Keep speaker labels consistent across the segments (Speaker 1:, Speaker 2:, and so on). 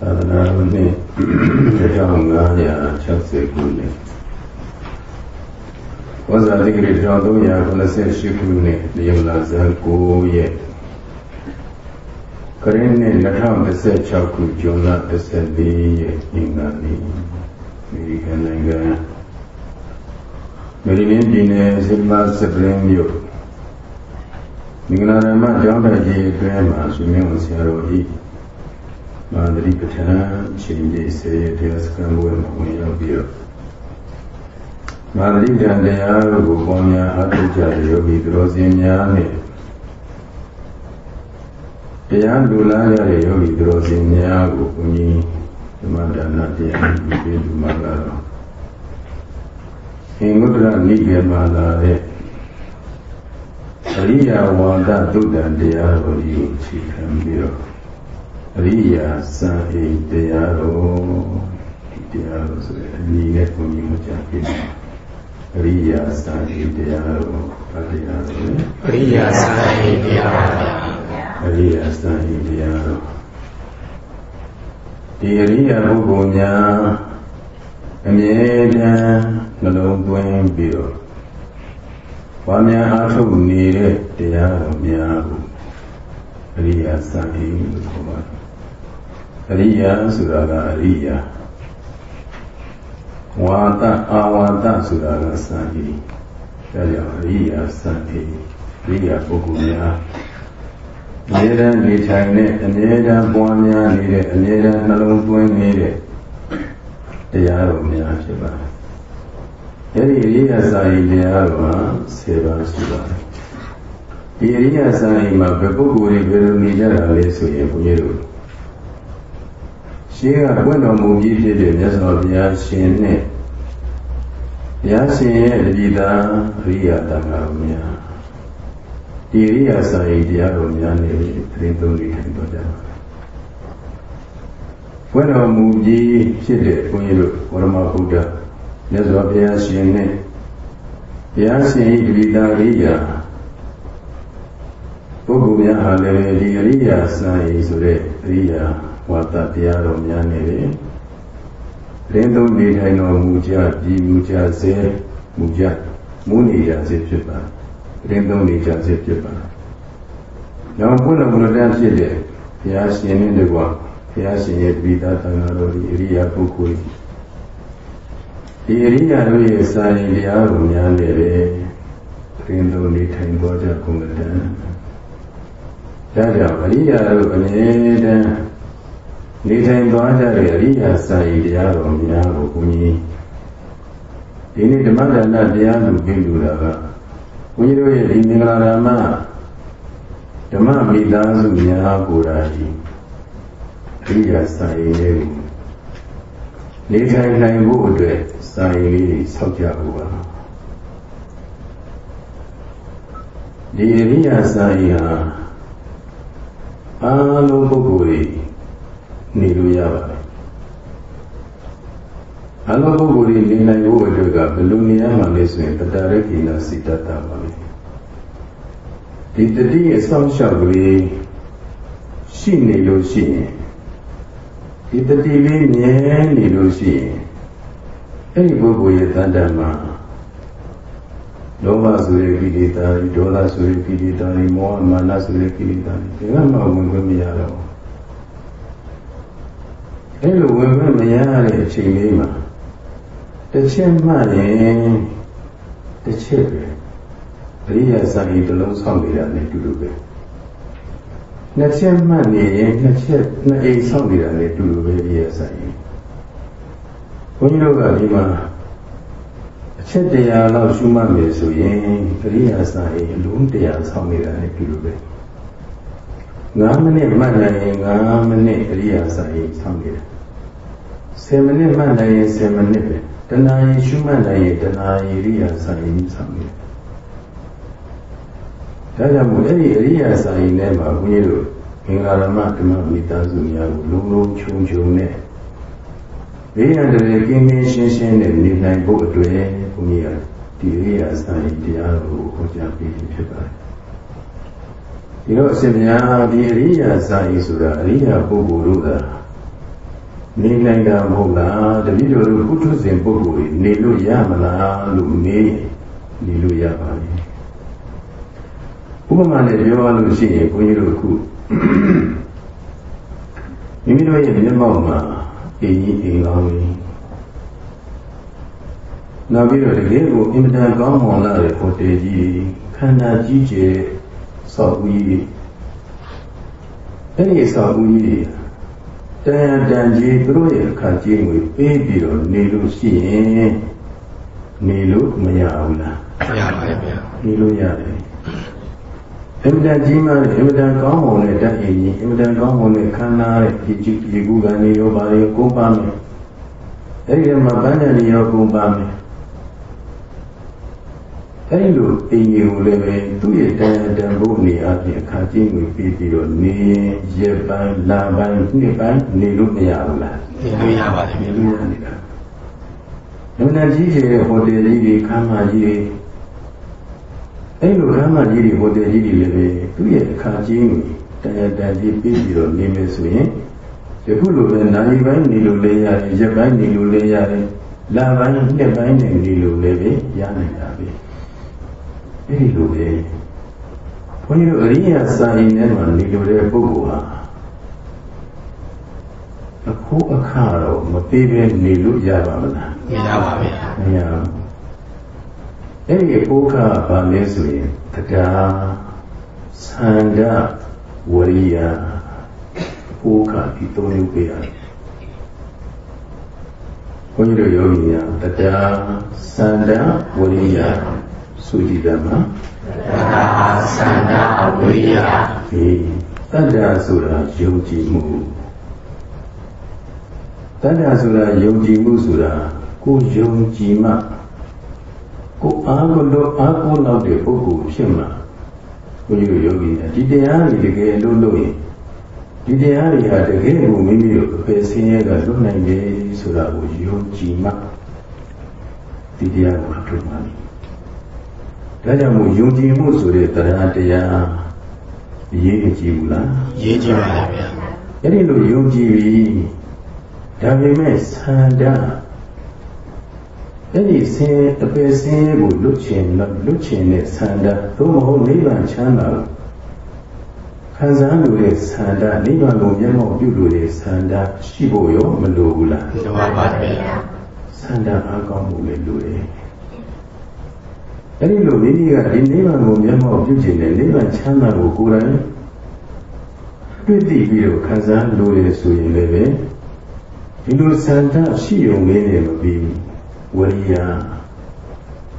Speaker 1: သာသနာ့နှစ်1560ခုနှစ်ဝဇာတိကရ1398ခုနှစ်တရလာဇန်9ရက်ကရင်နှစ်2016ခုဇွန်လ14ရက်အင်္ဂါနေ့အမေရိကန်နိုင်ငံမေရီလင်းပြည်နယ်ဆီမစပရင်မြို့မင်္ဂလာရမကျောင်းတော်ကြီးအတွင်းမှာဆွေမျိုးဆရာတော်ကြီး မာသရိပဋ္ဌာန်ချိန်ကြီးဆေးတရားစခန်းဘဝမှာဝင်ရောက်ပြီးတော့မာသရိပဋ္ဌာန်တရားကိုပေါ်များအားထုတ်ကြတဲ့ယောဂီသူတော်စင်များနဲ့တရားလူလားရတဲ့ယောဂီသူတော်စင်များကိုဘုန်းကြီးဓမ္မဒါနတရားဒီပေးလူမှာကတော့အင်္ဂုတ္တရနိကေမှာလာတဲ့အရိယာဝါဒသုတ္တန်တရားတော်ကြီးကိုခြေခံပြီးတော့အ ရိယာစံအိတရားတော်ဒီတရားတော်ဆိုရင်အနည်းနဲ့ဘုန်းကြီးမကြပြည့်အရိယာစံအိတရားတော်ဗတ်တရားတော်လေ
Speaker 2: အရိယာစံအိတရား
Speaker 1: အရိယာစံအိတရားတော်ဒီအရိယာပုဂ္ဂိုလ်များအမြဲတမ်းနှလုံးသွင်းပြီးတော့ဘာများအားထုတ်နေတဲ့တရားတော်များကိုအရိယာစံအိလို့ခေါ်ပါတယ် အရိယာဆိုတာကအရိယာဝါဒအာဝါဒဆိုတာကစံဤဒါကြောင့်အရိယာစံဤအရိယာပုဂ္ဂိုလ်များအမြဲတမ်းနေထိုင်တဲ့အမြဲတမ်းပွားများနေတဲ့အမြဲတမ်းနှလုံးသွင်းနေတဲ့တရားတော်များဖြစ်ပါတယ်။အဲဒီအရိယာစာရင်တရားတော်မှာ10ပါးရှိပါတယ်။ဒီအရိယာစာရင်မှာဘယ်ပုဂ္ဂိုလ်တွေဘယ်လိုနေကြတာလဲဆိုရင်ဘုန်းကြီးတို့ ရှင်းကပွင့်တော်မူပြီးဖြစ်တဲ့မြတ်စွာဘုရားရှင်နဲ့ဘုရားရှင်ရဲ့တည်တာအရိယာတန်ခါတော်များဒီအရိယာဆိုင်တရားတော်များနဲ့သတင်းသုံးနေထိုင်တော့ကြပါပွင့်တော်မူပြီးဖြစ်တဲ့ဘုန်းကြီးတို့ဝရမဗုဒ္ဓမြတ်စွာဘုရားရှင်နဲ့ဘုရားရှင်၏တည်တာအရိယာပုဂ္ဂိုလ်များဟာလည်းဒီအရိယာဆိုင်ဆိုတဲ့အရိယာ ဝါသတရားတော်များနေတယ်။ရင်းသုံးနေထိုင်တော်မူကြပြည်မူကြစေမူကြမူနေကြစေဖြစ်ပါ။ရင်းသုံးနေကြစေဖြစ်ပါ။နောက်ဘုရားဘုရားဖြစ်တဲ့ဘုရားရှင်နဲ့တကွာဘုရားရှင်ရဲ့ပိဋကသံဃာတော်ဒီအရိယာပုဂ္ဂိုလ်ဒီအရိယာတို့ရဲ့စာရင်တရားကိုများနေတယ်။ရင်းသုံးနေထိုင်တော်ကြကုန်တဲ့ဒါကြောင့်အရိယာတို့အနေနဲ့ နေထိုင်သွားကြတဲ့အရိယာစာရီတရားတော်များကိုဘုန်းကြီးဒီနေ့ဓမ္မဒါနတရားလူပြုလူတာကဘုန်းကြီးတို့ရဲ့ဒီမင်္ဂလာရမဓမ္မမိသားစုများကိုယ်တိုင်အရိယာစာရီလေးကိုနေထိုင်နိုင်ဖို့အတွက်စာရီလေးဆောက်ကြဖို့ပါဒီအရိယာစာရီဟာအားလုံးပုဂ္ဂိုလ်တွေ နေလို့ရပါတယ်အလုံးပုဂ္ဂိုလ်တွေနေနိုင်ဖို့အတွက်ကဘယ်လိုနေရမှာလဲဆိုရင်တတရကိနာစိတ္တတာပါပဲဒီတတိရဲ့စောင့်ရှောက်ကလေးရှိနေလို့ရှိရင်ဒီတတိလေးမြဲနေလို့ရှိရင်အဲ့ဒီပုဂ္ဂိုလ်ရဲ့တန်တမှာလောဘဆိုတဲ့ကိလေသာတွေဒေါသဆိုတဲ့ကိလေသာတွေမောဟမာနဆိုတဲ့ကိလေသာတွေဒီကမှဝင်ခွင့်မရတော့ဘူး အဲ့လိုဝင်ခွင့်မရတဲ့အချိန်လေးမှာတစ်ချက်မှရင်တစ်ချက်ပဲအရိယာစာကြီးတစ်လုံးဆောက်နေတာနဲ့တူတူပဲနှစ်ချက်မှနေရင်နှစ်ချက်နှစ်အိမ်ဆောက်နေတာနဲ့တူတူပဲအရိယာစာကြီးဘုန်းကြီးတို့ကဒီမှာအချက်တရားလောက်ရှုမှတ်မယ်ဆိုရင်အရိယာစာကြီးအလုံးတရားဆောက်နေတာနဲ့တူတူပဲ9မိနစ်မှတ်နိုင်ရင်9မိနစ်အရိယာစာရေးဆောင်းနေတယ် 10မိနစ်မှတ်နိုင်ရင်10မိနစ်ပဲတဏှာရင်ရှုမှတ်နိုင်ရင်တဏှာရေးအရိယာစာရေးဆောင်းနေတယ်ဒါကြောင့်မို့အဲ့ဒီအရိယာစာရေးထဲမှာဘုန်းကြီးတို့မင်္ဂလာမဓမ္မမိသားစုများကိုလုံးလုံးချုံချုံနဲ့ဘေးရန်တွေကင်းကင်းရှင်းရှင်းနဲ့နေနိုင်ဖို့အတွက်ဘုန်းကြီးကဒီအရိယာစာရေးတရားကိုဟောကြားပေးဖြစ်ပါတယ်ဒီတော့အရှင်ဘုရားဒီအရိယာစာရေးဆိုတာအရိယာပုဂ္ဂိုလ်တို့က နေနိုင်တာမဟုတ်လားတပည့်တော်တို့ဘုထုဇဉ်ပုဂ္ဂိုလ်တွေနေလို့ရမလားလို့မေးနေလို့ရပါလေဥပမာနဲ့ပြောရလို့ရှိရင်ဘုန်းကြီးတို့ခုမိမိတို့ရဲ့မျက်မှောက်မှာအိမ်ကြီးအိမ်ကောင်းကြီးနောက်ပြီးတော့တကယ်ကိုအင်မတန်ကောင်းမွန်လာတဲ့ဟိုတယ်ကြီးခန္ဓာကြီးကျယ်ဆောက်ဦးကြီးအဲ့ဒီဆောက်ဦးကြီး တန်တန်ကြီးသူတို့ရဲ့အခါကြီးငွေပေးပြီးတော့နေလို့ရှိရင်နေလို့မရဘူးလား
Speaker 2: မရပါဘူးဗျာ
Speaker 1: နေလို့ရတယ်အင်မတန်ကြီးမားတဲ့အင်မတန်ကောင်းမွန်တဲ့တတ်အင်ကြီးအင်မတန်ကောင်းမွန်တဲ့ခန္ဓာရဲ့ဒီကြည့်ဒီကူကနေရောပါရောကိုးပါမယ်အဲ့ဒီမှာဗန္ဒဏီရောကိုးပါမယ် အဲ့လိုအိမ်ကြီးကိုလည်းပဲသူ့ရဲ့တန်တန်ဖို့နေအပြင်အခါကြီးကိုပြီးပြီးတော့နေရက်ပိုင်းလာပိုင်းနှစ်ပိုင်းနေလို့မရဘူးလား
Speaker 2: နေလို့ရပါတယ်
Speaker 1: နေလို့ရနေတာနမနာကြီးကျယ်ဟိုတယ်ကြီးတွေခမ်းမကြီးတွေအဲ့လိုခမ်းမကြီးတွေဟိုတယ်ကြီးတွေလည်းပဲသူ့ရဲ့အခါကြီးကိုတန်တန်ကြီးပြီးပြီးတော့နေမယ်ဆိုရင်ယခုလိုပဲနိုင်ပိုင်းနေလို့လည်းရတယ်ရက်ပိုင်းနေလို့လည်းရတယ်လာပိုင်းနှစ်ပိုင်းနေနေလို့လည်းပဲရနိုင်တာပဲ အဲ့ဒီလိုပဲဘုန်းကြီးတို့အရိယာစာရင်ထဲမှာနေလိုတဲ့ပုဂ္ဂိုလ်ဟာအခုအခါတော့မပေးဘဲနေလို့ရပါမလား
Speaker 2: မရပါဘူး
Speaker 1: မရဘူးအဲ့ဒီပုခါဘာလဲဆိုရင်တရားသန္ဓဝရိယပုခါဒီသုံးမျိုးပေးရတယ်ဘုန်းကြီးတို့ယောဂီများတရားသန္ဓဝရိယ ဆိုကြည့်တယ်မှာ
Speaker 2: သန္တာသန္တာဝိယ
Speaker 1: ဒီတတ္တာဆိုတာယုံကြည်မှုတတ္တာဆိုတာယုံကြည်မှုဆိုတာကိုယုံကြည်မှကိုအားကိုလို့အားကိုလောက်တဲ့ပုဂ္ဂိုလ်ဖြစ်မှာဘုရားယောဂီဒီတရားတွေတကယ်လို့လို့ရင်ဒီတရားတွေဟာတကယ်ကိုမိမိတို့အပေဆင်းရဲကလွတ်နိုင်တယ်ဆိုတာကိုယုံကြည်မှဒီတရားကိုအထုမှန်တယ် ဒါကြောင့်မို့ယုံကြည်မှုဆိုတဲ့တရားတရားအရေးအကြီးဘူးလား
Speaker 2: ရေးကြည့်ပါဗျာ
Speaker 1: အဲ့ဒီလိုယုံကြည်ပြီးဒါပေမဲ့သန္တာအဲ့ဒီဆင်းအပယ်ဆင်းကိုလွတ်ချင်လွတ်ချင်တဲ့သန္တာသို့မဟုတ်နိဗ္ဗာန်ချမ်းသာကိုခံစားလို့တဲ့သန္တာနိဗ္ဗာန်ကိုမျက်မှောက်ပြုလို့တဲ့သန္တာရှိဖို့ရောမလိုဘူးလား
Speaker 2: လိုပါပါဗျာ
Speaker 1: သန္တာအကောင်းမှုလည်းလိုတယ် အဲ့ဒီလိုမိမိကဒီနိဗ္ဗာန်ကိုမျက်မှောက်ပြုခြင်းနဲ့နိဗ္ဗာန်ချမ်းသာကိုကိုယ်တိုင်တွေ့သိပြီးတော့ခံစားလို့ရဆိုရင်လည်းပဲဒီလိုစံတရှိုံလေးနဲ့မပြီးဝရိယ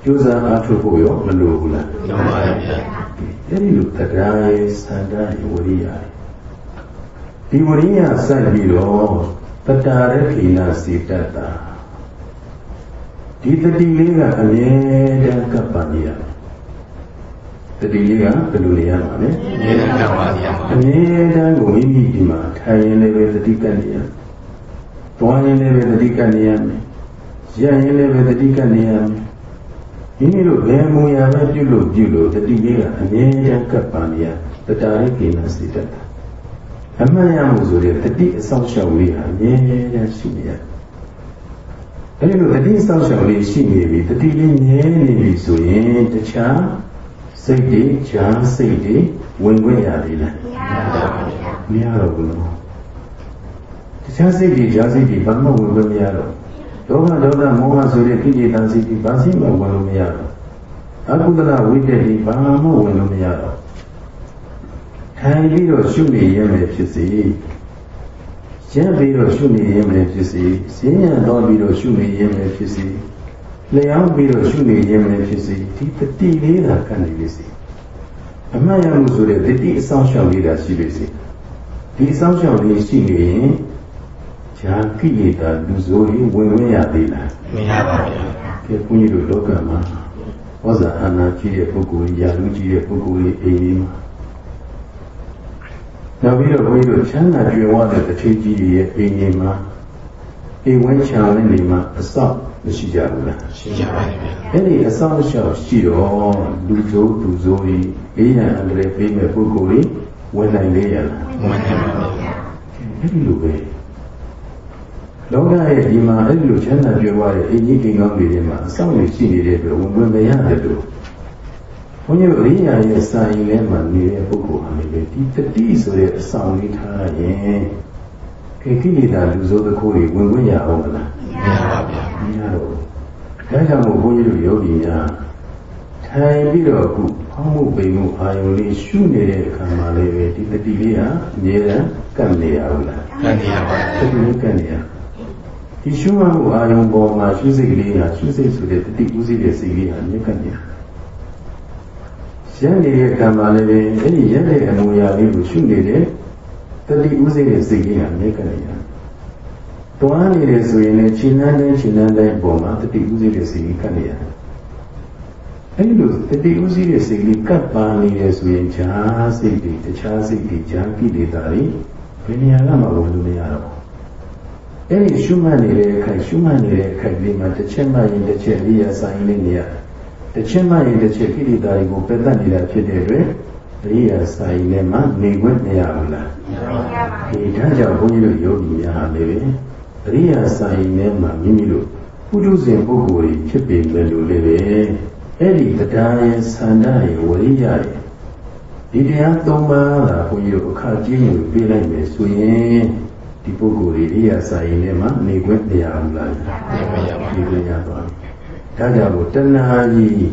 Speaker 1: ကျိုးစားအားထုတ်ဖို့ရောမလိုဘူးလား
Speaker 2: လိုပါရဲ့ဗျာ
Speaker 1: အဲ့ဒီလိုတရားရဲ့စံတရဲ့ဝရိယဒီဝရိယစိုက်ပြီးတော့တတာရခိနာစေတ္တာ ဒီတတိလေးကအမြဲတမ်းကပ်ပါနေရတတိလေးကဘယ်လိုနေရမှာလဲ
Speaker 2: အမြဲတမ်းကပ်ပါနေရမှာ
Speaker 1: အမြဲတမ်းကိုမိမိဒီမှာထိုင်ရင်လည်းပဲတတိကပ်နေရတွားရင်လည်းပဲတတိကပ်နေရမယ်ရရင်လည်းပဲတတိကပ်နေရမယ်မိမိတို့ဘယ်မူရာပဲပြုလို့ပြုလို့တတိလေးကအမြဲတမ်းကပ်ပါနေရတတာရိကိနစိတ္တအမှန်ရမှုဆိုတဲ့တတိအဆောင်ရှောက်လေးဟာအမြဲတမ်းရှိနေရတယ် အဲဒီလိုတတိစောင့်ရှောက်လေးရှိနေပြီတတိလေးငြဲနေပြီဆိုရင်တခြားစိတ်တွေဈာစိတ်တွေဝင်ခွင့်ရသေးလားမရတော့ဘူးနော်တခြားစိတ်တွေဈာစိတ်တွေဘာမှဝင်ခွင့်မရတော့ဒေါသဒေါသမောဟဆိုတဲ့ကိလေသာစိတ်တွေဘာစိမှဝင်လို့မရတော့အကုသလဝိတ္တတွေဘာမှဝင်လို့မရတော့ထိုင်ပြီးတော့ရှုနေရမယ်ဖြစ်စေ ရပြီးတော့ရှုနေရင်ပဲဖြစ်စီဈဉ္ညာတော့ပြီးတော့ရှုနေရင်ပဲဖြစ်စီလျောင်းပြီးတော့ရှုနေရင်ပဲဖြစ်စီဒီတတိလေးသာခံနေပြီစီအမှန်ရမှုဆိုတဲ့တတိအဆောင်ရှောက်လေးသာရှိပြီစီဒီအဆောင်ရှောက်လေးရှိနေရင်ဈာကိလေသာလူဆိုးကြီးဝင်ဝင်ရသေးလား
Speaker 2: မရပါဘူး။
Speaker 1: ဒီဘုန်းကြီးတို့လောကမှာဝဇ္ဇာအာနာကြီးတဲ့ပုဂ္ဂိုလ်ကြီးယာလူကြီးတဲ့ပုဂ္ဂိုလ်ကြီးအိမ်ကြီးမှာ နောက်ပြီးတော့ဘုန်းကြီးတို့ချမ်းသာကြွယ်ဝတဲ့တထေးကြီးတွေရဲ့အိမ်ကြီးမှာအိမ်ဝန်းချာတဲ့နေမှာအဆောက်မရှိကြဘူးလား
Speaker 2: ရှိကြပါတယ်ဗျာ
Speaker 1: အဲ့ဒီအဆောက်အအုံရှိတော့လူစိုးလူစိုးကြီးအေးရန်အန္တရာယ်ပေးမဲ့ပုဂ္ဂိုလ်ကြီးဝင်နိုင်လေရလား
Speaker 2: ဝင်နိုင်ပါဗျာ
Speaker 1: အဲ့ဒီလိုပဲလောကရဲ့ဒီမှာအဲ့လိုချမ်းသာကြွယ်ဝတဲ့အင်ကြီးကိန်းကောင်းတွေထဲမှာအဆောင်တွေရှိနေတဲ့အတွက်ဝင်ဝင်မရတယ်လို့ ဘုန်းကြီးတို့အရိယာရဲ့စာရင်ထဲမှာနေတဲ့ပုဂ္ဂိုလ်ဟာလည်းဒီတတိဆိုတဲ့အဆောင်လေးထားရင်ခေကိလေသာလူဆိုးသခိုးတွေဝင်ဝင်ရအောင်မလား
Speaker 2: မရပါဗျာ
Speaker 1: မရတော့ဘူးဒါကြောင့်မို့ဘုန်းကြီးတို့ယောဂီများထိုင်ပြီးတော့အခုဖောင်းမှုပိန်မှုအာယုံလေးရှုနေတဲ့အခါမှာလည်းပဲဒီတတိလေးဟာအမြဲတမ်းကပ်နေရဘူးလား
Speaker 2: ကံနေရပါ
Speaker 1: တတိလေးကပ်နေရဒီရှုမှတ်မှုအာယုံပေါ်မှာရှုစိတ်ကလေးဟာရှုစိတ်ဆိုတဲ့တတိဥစိတဲ့စိတ်လေးဟာမြက်ကပ်နေတာ ရနေတဲ့ကံမှာလည်းပဲအဲ့ဒီရတဲ့အမူအရာလေးကိုရှုနေတဲ့တတိဥစိတဲ့စိတ်လေးဟာမြက်ကပ်နေတာတွားနေတယ်ဆိုရင်လည်းခြေနှမ်းတဲ့ခြေနှမ်းတဲ့ပုံမှာတတိဥစိတဲ့စိတ်လေးကပ်နေရတယ်အဲ့လိုတတိဥစိတဲ့စိတ်လေးကပ်ပါနေတယ်ဆိုရင်ဈာစိတ်တွေတခြားစိတ်တွေဈာကိလေသာတွေဘယ်နေရာကမှဝင်လို့မရတော့ဘူးအဲ့ဒီရှုမှတ်နေတဲ့အခိုက်ရှုမှတ်နေတဲ့အခိုက်လေးမှာတစ်ချက်မှရင်တစ်ချက်လေးရဆိုင်လေးနေရတ စ်ချက်မှရင်တစ်ချက်ကိလေသာတွေကိုပယ်တတ်နေတာဖြစ်တဲ့အတွက်အရိယာဆိုင်နဲ့မှနေခွင့်မရဘူးလားဒီဒါကြောင့်ဘုန်းကြီးတို့ယောဂီများဟာလည်းအရိယာဆိုင်ထဲမှာမိမိတို့ပုထုဇဉ်ပုဂ္ဂိုလ်ကြီးဖြစ်ပေမဲ့လို့လည်းပဲအဲ့ဒီတရားရဲ့ဆန္ဒရဲ့ဝရိယရဲ့ဒီတရားသုံးပါးကဘုန်းကြီးတို့အခါကြီးကိုပြေးလိုက်မယ်ဆိုရင်ဒီပုဂ္ဂိုလ်ကြီးအရိယာဆိုင်ထဲမှာနေခွင့်မရဘူးလား
Speaker 2: မရပါ
Speaker 1: ဒီခွင့်ရသွားပြီ ဒါကြောင့်မို့တဏှာကြီး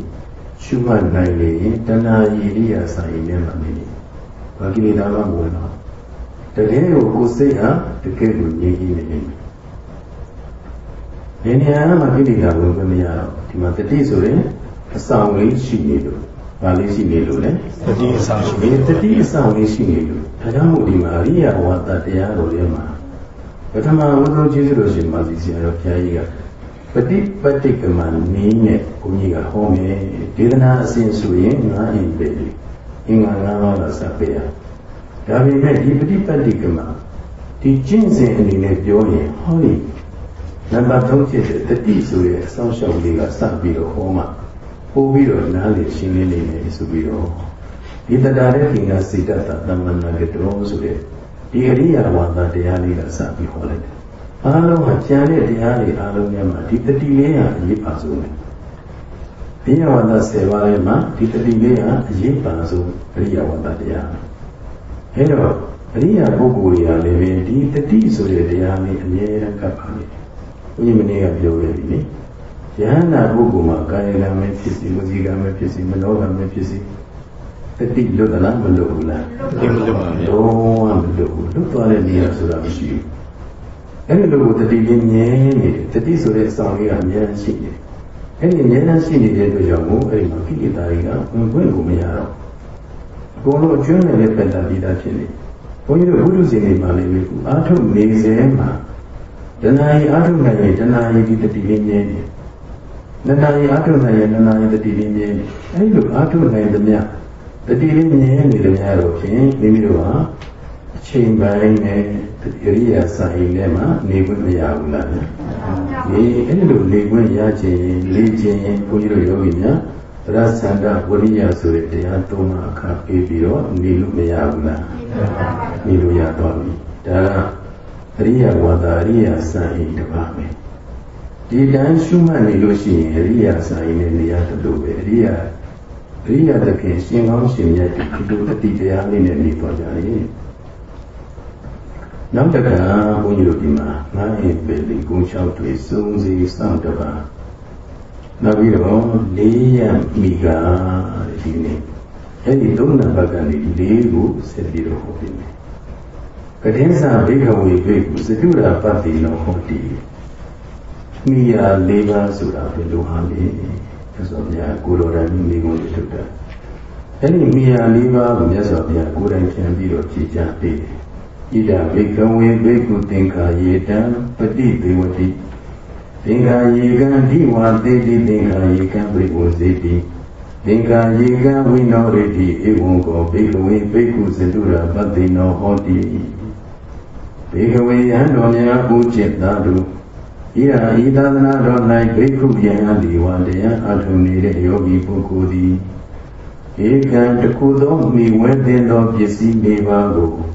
Speaker 1: ရှုမှတ်နိုင်လေရင်တဏှာကြီးအရိယာဆိုင်ထဲမှာနေနေဘာကိလေသာမှမဝင်တော့တကယ်ကိုကိုယ်စိတ်ဟာတကယ်ကိုငြိမ်းကြီးနေနေတယ်။ဒီနေရာမှာကိလေသာဝင်ခွင့်မရတော့ဒီမှာတတိဆိုရင်အဆောင်လေးရှိနေလို့ဗာလေးရှိနေလို့လေ
Speaker 2: တတိအဆောင်ရှိ
Speaker 1: ဒီတတိအဆောင်လေးရှိနေလို့ဒါကြောင့်မို့ဒီမှာအရိယဝါဒတရားတော်ထဲမှာပထမဝိသုကျေးဇူးတော်ရှင်မာသီဆရာတော်ဘုရားကြီးက ပฏิပတ္တိကမနည်းနဲ့ဘုန်းကြီးကဟောမယ်ဒေသနာအစဉ်ဆိုရင်ငါးအိမ်ပဲအင်္ဂါငါးပါးကစပ်ပေးရဒါပေမဲ့ဒီပฏิပတ်တိကမှာဒီကျင့်စဉ်အနေနဲ့ပြောရင်ဟောဒီနံပါတ်3ဖြစ်တဲ့တတိဆိုတဲ့အဆောင်ရှောက်လေးကစပြီးတော့ဟောမှပို့ပြီးတော့နားလေရှင်းလင်းနေတယ်ဆိုပြီးတော့ဒီတတာတဲ့ခင်ကစိတ္တတသမ္မနာကတောဆိုတဲ့ဒီအရိယာဝါဒတရားလေးကစပြီးဟောလိုက်တယ် အားလုံးကကြံတဲ့တရားတွေအားလုံးထဲမှာဒီတတိလေးဟာအရေးပါဆုံးတယ်အရိယာဝါဒ10ပါးထဲမှာဒီတတိလေးဟာအရေးပါဆုံးအရိယာဝါဒတရားအဲတော့အရိယာပုဂ္ဂိုလ်တွေကလည်းပဲဒီတတိဆိုတဲ့တရားလေးအမြဲတမ်းကပ်ပါနေတယ်။ဘုရားမင်းကပြောခဲ့ပြီလေ။ယဟန္တာပုဂ္ဂိုလ်မှာကာယကံပဲဖြစ်စီဝစီကံပဲဖြစ်စီမနောကံပဲဖြစ်စီတတိလွတ်သလားမလွတ်ဘူးလား
Speaker 2: ဒီမလို့ပါဗျာ။
Speaker 1: လုံးဝမလွတ်ဘူး။လွတ်သွားတဲ့နေရာဆိုတာမရှိဘူး။ အဲဒီလိုကိုတတိလေးမြဲနေတယ်။တတိဆိုတဲ့အဆောင်လေးကအမြဲတမ်းရှိနေတယ်။အဲဒီအမြဲတမ်းရှိနေတဲ့အတွက်ကြောင့်မို့အဲဒီမှာကိလေသာတွေကဝင်ခွင့်ကိုမရတော့ဘူးအကုန်လုံးအကျွမ်းနဲ့လည်းပက်တာပြီးသားဖြစ်နေဘုန်းကြီးတို့ဘုဒ္ဓဇင်တွေမှာလည်းပဲအာထုနေစေမှာတဏှာကြီးအာထုနိုင်ရင်တဏှာကြီးဒီတတိလေးမြဲနေတဏှာကြီးအာထုနိုင်ရင်တဏှာကြီးတတိလေးမြဲနေအဲဒီလိုအာထုနိုင်သမျှတတိလေးမြဲနေသမျှတော့ဖြင့်မိမိတို့ဟာအချိန်ပိုင်းနဲ့ တတိရိယာဆိုင်ထဲမှာနေခွင့်မရဘူးလားဒီအဲဒီလိုနေခွင့်ရခြင်းလေ့ခြင်းဘုန်းကြီးတို့ယောဂီများသရသန္တဝရိယဆိုတဲ့တရားသုံးပါးအခါပေးပြီးတော့နေလို့မရဘူးလားနေလို့ရတော့ပြီဒါကအရိယဝါဒအရိယစံအိမ်တစ်ပါးပဲဒီတန်းရှုမှတ်နေလို့ရှိရင်အရိယစံအိမ်နဲ့နေရတယ်လို့ပဲအရိယအရိယတခင်ရှင်ကောင်းရှင်မြတ်ဒီလိုတတိတရားလေးနဲ့နေတော့ကြတယ် နောက်တစ်ခါဘုန်းကြီးတို့ဒီမှာငါးအိမ်ပဲလေကုန်းလျှောက်တွေစုံစီစောင့်တပါးနောက်ပြီးတော့လေးရမိကဒီနေ့အဲ့ဒီသုံးနံပါတ်ကနေလေးကိုဆက်ပြီးတော့ဟောပြမယ်ကတင်းစာဘိခဝေဘိကုစတုရာပတ္တိနောဟောတိမိယာလေးပါးဆိုတာဘယ်လိုဟာလဲဆိုတော့မြတ်ကိုလိုတော်မိကိုထုတ်တာအဲ့ဒီမိယာလေးပါးကိုမြတ်စွာဘုရားကိုယ်တိုင်ပြန်ပြီးတော့ကြည်ကြပေးတယ် ဣဒဘိခဝေဘိကုသင်္ခာယေတံပฏิဒေဝတိသင်္ခာယေကံဓိဝါသေတိသင်္ခာယေကံပရိဝဇေတိသင်္ခာယေကံဝိနောရတိဧဝံကောဘိကဝေဘိက္ခုစတုရပတ္တိနောဟောတိဘေကဝေယံတော်များပူจิตသာတုဤဟာဤသာသနာတော်၌ဘိက္ခုယံဒီဝတရားအထုံနေတဲ့ယောဂီပုဂ္ဂိုလ်သည်ဧကံတခုသောမိဝဲတင်သောပစ္စည်း၄ပါးကိုပ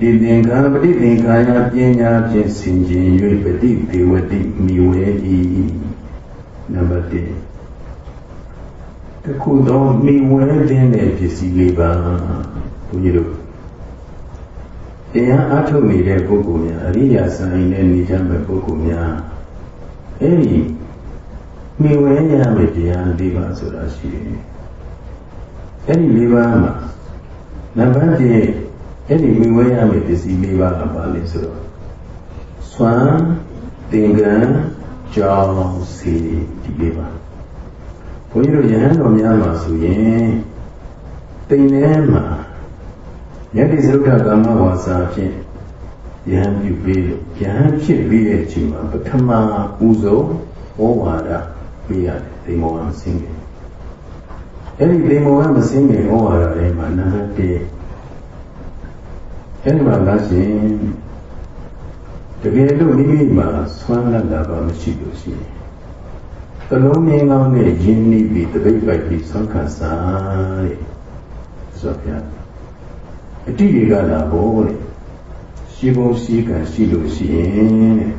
Speaker 1: တိသင်္ခါပฏิသင်္ခါယပညာဖြင့်ဆင်ခြင်၍ပฏิဒေဝတိမိဝဲဤနံပါတ်1တခုသောမိဝဲတဲ့ပစ္စည်းလေးပါဘုန်းကြီးတို့တရားအထုတ်နေတဲ့ပုဂ္ဂိုလ်များအရိယာဆိုင်နဲ့နေကြမဲ့ပုဂ္ဂိုလ်များအဲ့ဒီမိဝဲရမယ့်တရား၄ပါးဆိုတာရှိတယ်အဲ့ဒီ၄ပါးမှာနံပါတ်1 အဲ့ဒီမိဝဲရမယ့်ပစ္စည်း၄ပါးကပါလဲဆိုတော့စွမ်းသင်္ကန်းကြောင်းစီဒီ၄ပါးဘုန်းကြီးတို့ယဟန်တော်များမှာဆိုရင်တိမ်ထဲမှာယတိသုဒ္ဓကာမဝါစာဖြင့်ယဟန်ပြုပြီးလို့ယဟန်ဖြစ်ပြီးတဲ့အချိန်မှာပထမဦးဆုံးဩဝါဒပေးရတယ်ဒီမောဟမစင်းတယ်အဲ့ဒီဒီမောဟမစင်းတဲ့ဩဝါဒထဲမှာနံပါတ်1 အဲ့ဒီမှာလားရှင်တကယ်လို့မိမိမှာဆွမ်းလတ်တာပါမရှိလို့ရှိရင်သလုံးမြင်ကောင်းနဲ့ယဉ်နီးပြီးတပိတ်ပိုက်ပြီးဆွမ်းခံစားတဲ့ဆိုပြအတိတွေကလာဖို့တဲ့ရှိဖို့ရှိကံရှိလို့ရှိရင်တဲ့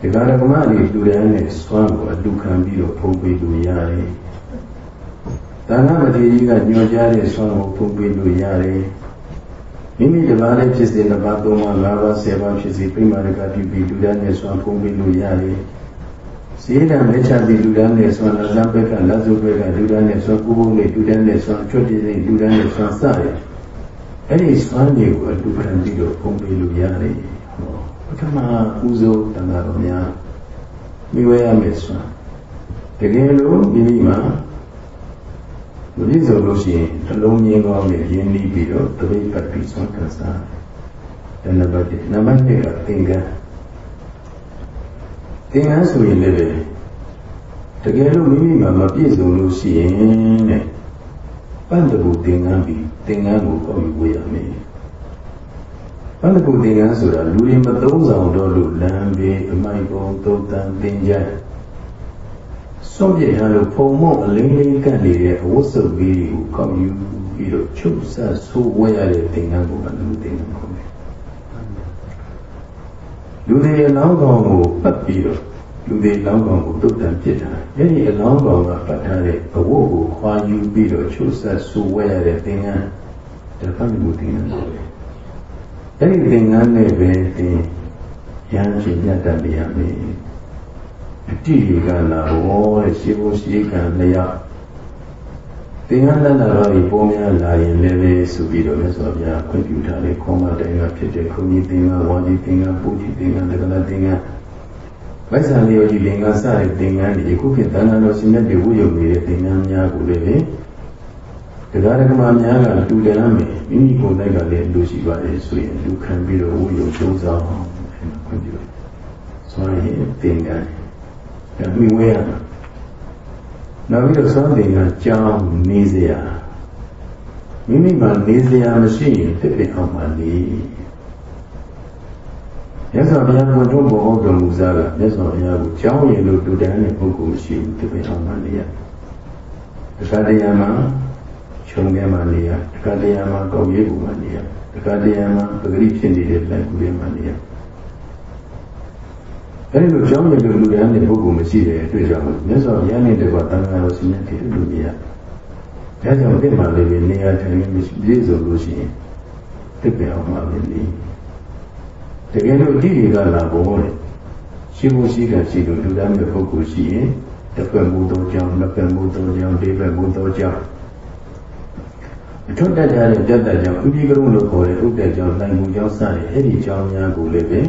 Speaker 1: ဒီကရကမလေးလူရန်နဲ့စွမ်းကိုအတူခံပြီးတော့ဖုံးပေးလို့ရတယ်။ဒါနမထေရကြီးကညွှန်ကြားတဲ့စွမ်းကိုဖုံးပေးလို့ရတယ်။ မိမိတပါးနဲ့ဖြစ်စေနှစ်ပါးသုံးပါးငါးပါးဆယ်ပါးဖြစ်စေပြိမာရကပြုပြီးလူရန်နဲ့စွမ်းဖုံးပေးလို့ရတယ်။စေတံမေချပြီးလူရန်နဲ့စွမ်းလဇံဘက်ကလဇုဘက်ကလူရန်နဲ့စွမ်းကုဘုံနဲ့လူရန်နဲ့စွမ်းချွတ်တည်တဲ့လူရန်နဲ့စွမ်းစရတယ်။အဲ့ဒီစွမ်းတွေကိုအတူခံပြီးတော့ပုံပေးလို့ရတယ်ဟောပထမဦးဆုံးတန်ခါတော်များမိဝဲရမယ်စွမ်းတကယ်လို့မိမိမှာ မပြည့်စုံလို့ရှိရင်အလုံးမြင်ကောင်းနဲ့ရင်းနှီးပြီးတော့တပိတ်ပတ်ပြီးစွမ်းခံစားတယ်နံပါတ်1နံပါတ်2ကသင်္ကန်းသင်္ကန်းဆိုရင်လည်းတကယ်လို့မိမိမှာမပြည့်စုံလို့ရှိရင်တဲ့ပန့်တကူသင်္ကန်းပြီးသင်္ကန်းကိုကောက်ယူဝေးရမယ်။ပန့်တကူသင်္ကန်းဆိုတာလူတွေမသုံးဆောင်တော့လို့လမ်းဘေးအမိုက်ပုံသုံးတန်သင်ကြ စွန့်ပြထားလို့ဖုံမော့အလင်းလေးကပ်နေတဲ့အဝတ်စုပ်လေးကိုကောက်ယူပြီးတော့ချုပ်ဆက်ဆိုးဝဲရတဲ့သင်္ကန်းကိုလူသင်္ကန်းခေါ်တယ်။လူတွေအလောင်းကောင်ကိုပတ်ပြီးတော့လူတွေလောင်းကောင်ကိုတုတ်တန်ပြစ်တာအဲ့ဒီအလောင်းကောင်ကပတ်ထားတဲ့အဝတ်ကိုခွာယူပြီးတော့ချုပ်ဆက်ဆူဝဲရတဲ့သင်္ကန်းဒါကမှမသိနေဘူးအဲ့ဒီသင်္ကန်းနဲ့ပဲသင်ရမ်းချင်မြတ်တတ်ရမယ်အ တိတွေကလာဟောတဲ့ရှိဖို့ရှိကံလျောက်သင်္ကန်းတတ်တာတော့ပုံများလာရင်လည်းပဲဆိုပြီးတော့မြတ်စွာဘုရားခွင့်ပြုထားတဲ့ခေါင်းမတိုင်းကဖြစ်တဲ့ခုန်ကြီးသင်္ကန်းဝါကြီးသင်္ကန်းပူကြီးသင်္ကန်းတက္ကလာသင်္ကန်းဗိဇာလျောကြီးသင်္ကန်းစတဲ့သင်္ကန်းဒီခုခေတ်တန်ခါတော်ရှင်မြတ်တွေဝုယုံနေတဲ့သင်္ကန်းများကိုလည်းပဲတရားဓမ္မများကတူတယ်လားမယ်မိမိကိုယ်တိုင်ကလည်းလူရှိပါတယ်ဆိုရင်လူခံပြီးတော့ဝုယုံကျုံးဆောင်ခွင့်ပြုဆိုရင်သင်္က န်းဒါမိဝဲရမှာနောက်ပြီးတော့သောသင်္ကန်းကြောင်းနေစရာမိမိမှာနေစရာမရှိရင်ဖြစ်ဖြစ်အောင်မှနေမြတ်စွာဘုရားကတွန်းပေါ်တော်မူစားကမြတ်စွာဘုရားကိုကြောင်းရင်လို့တူတန်းတဲ့ပုဂ္ဂိုလ်မရှိဘူးဖြစ်ဖြစ်အောင်မှနေရတခါတရံမှာခြုံထဲမှာနေရတခါတရံမှာကောက်ရေးကူမှာနေရတခါတရံမှာပဂရိဖြစ်နေတဲ့လက်ကူထဲမှာနေရ အဲဒီလိုကြောင်းရင်လို့လူတန်းတဲ့ပုဂ္ဂိုလ်မရှိတဲ့အတွက်ကြောင့်မြတ်စွာဘုရားနဲ့တကွာတန်ခါတော်ရှင်တဲ့တိလူနေရဒါကြောင့်ဒီမှာလေးနေရာထိုင်ပြီးပြည့်စုံလို့ရှိရင်တစ်ပြောင်းမှလည်းနေတကယ်လို့အတိတွေကလာဖို့လေရှိဖို့ရှိတာရှိလို့လူသားမျိုးပုဂ္ဂိုလ်ရှိရင်တစ်ဖက်မှုသောကြောင့်နှစ်ဖက်မှုသောကြောင့်ဒီဖက်မှုသောကြောင့်အထွတ်တက်ကြတဲ့တက်တက်ကြောင့်ဥပိကရုံလို့ခေါ်တဲ့ဥဒ္ဒကြောင့်နိုင်မှုကြောင့်စတဲ့အဲ့ဒီကြောင့်များကိုလည်းပဲ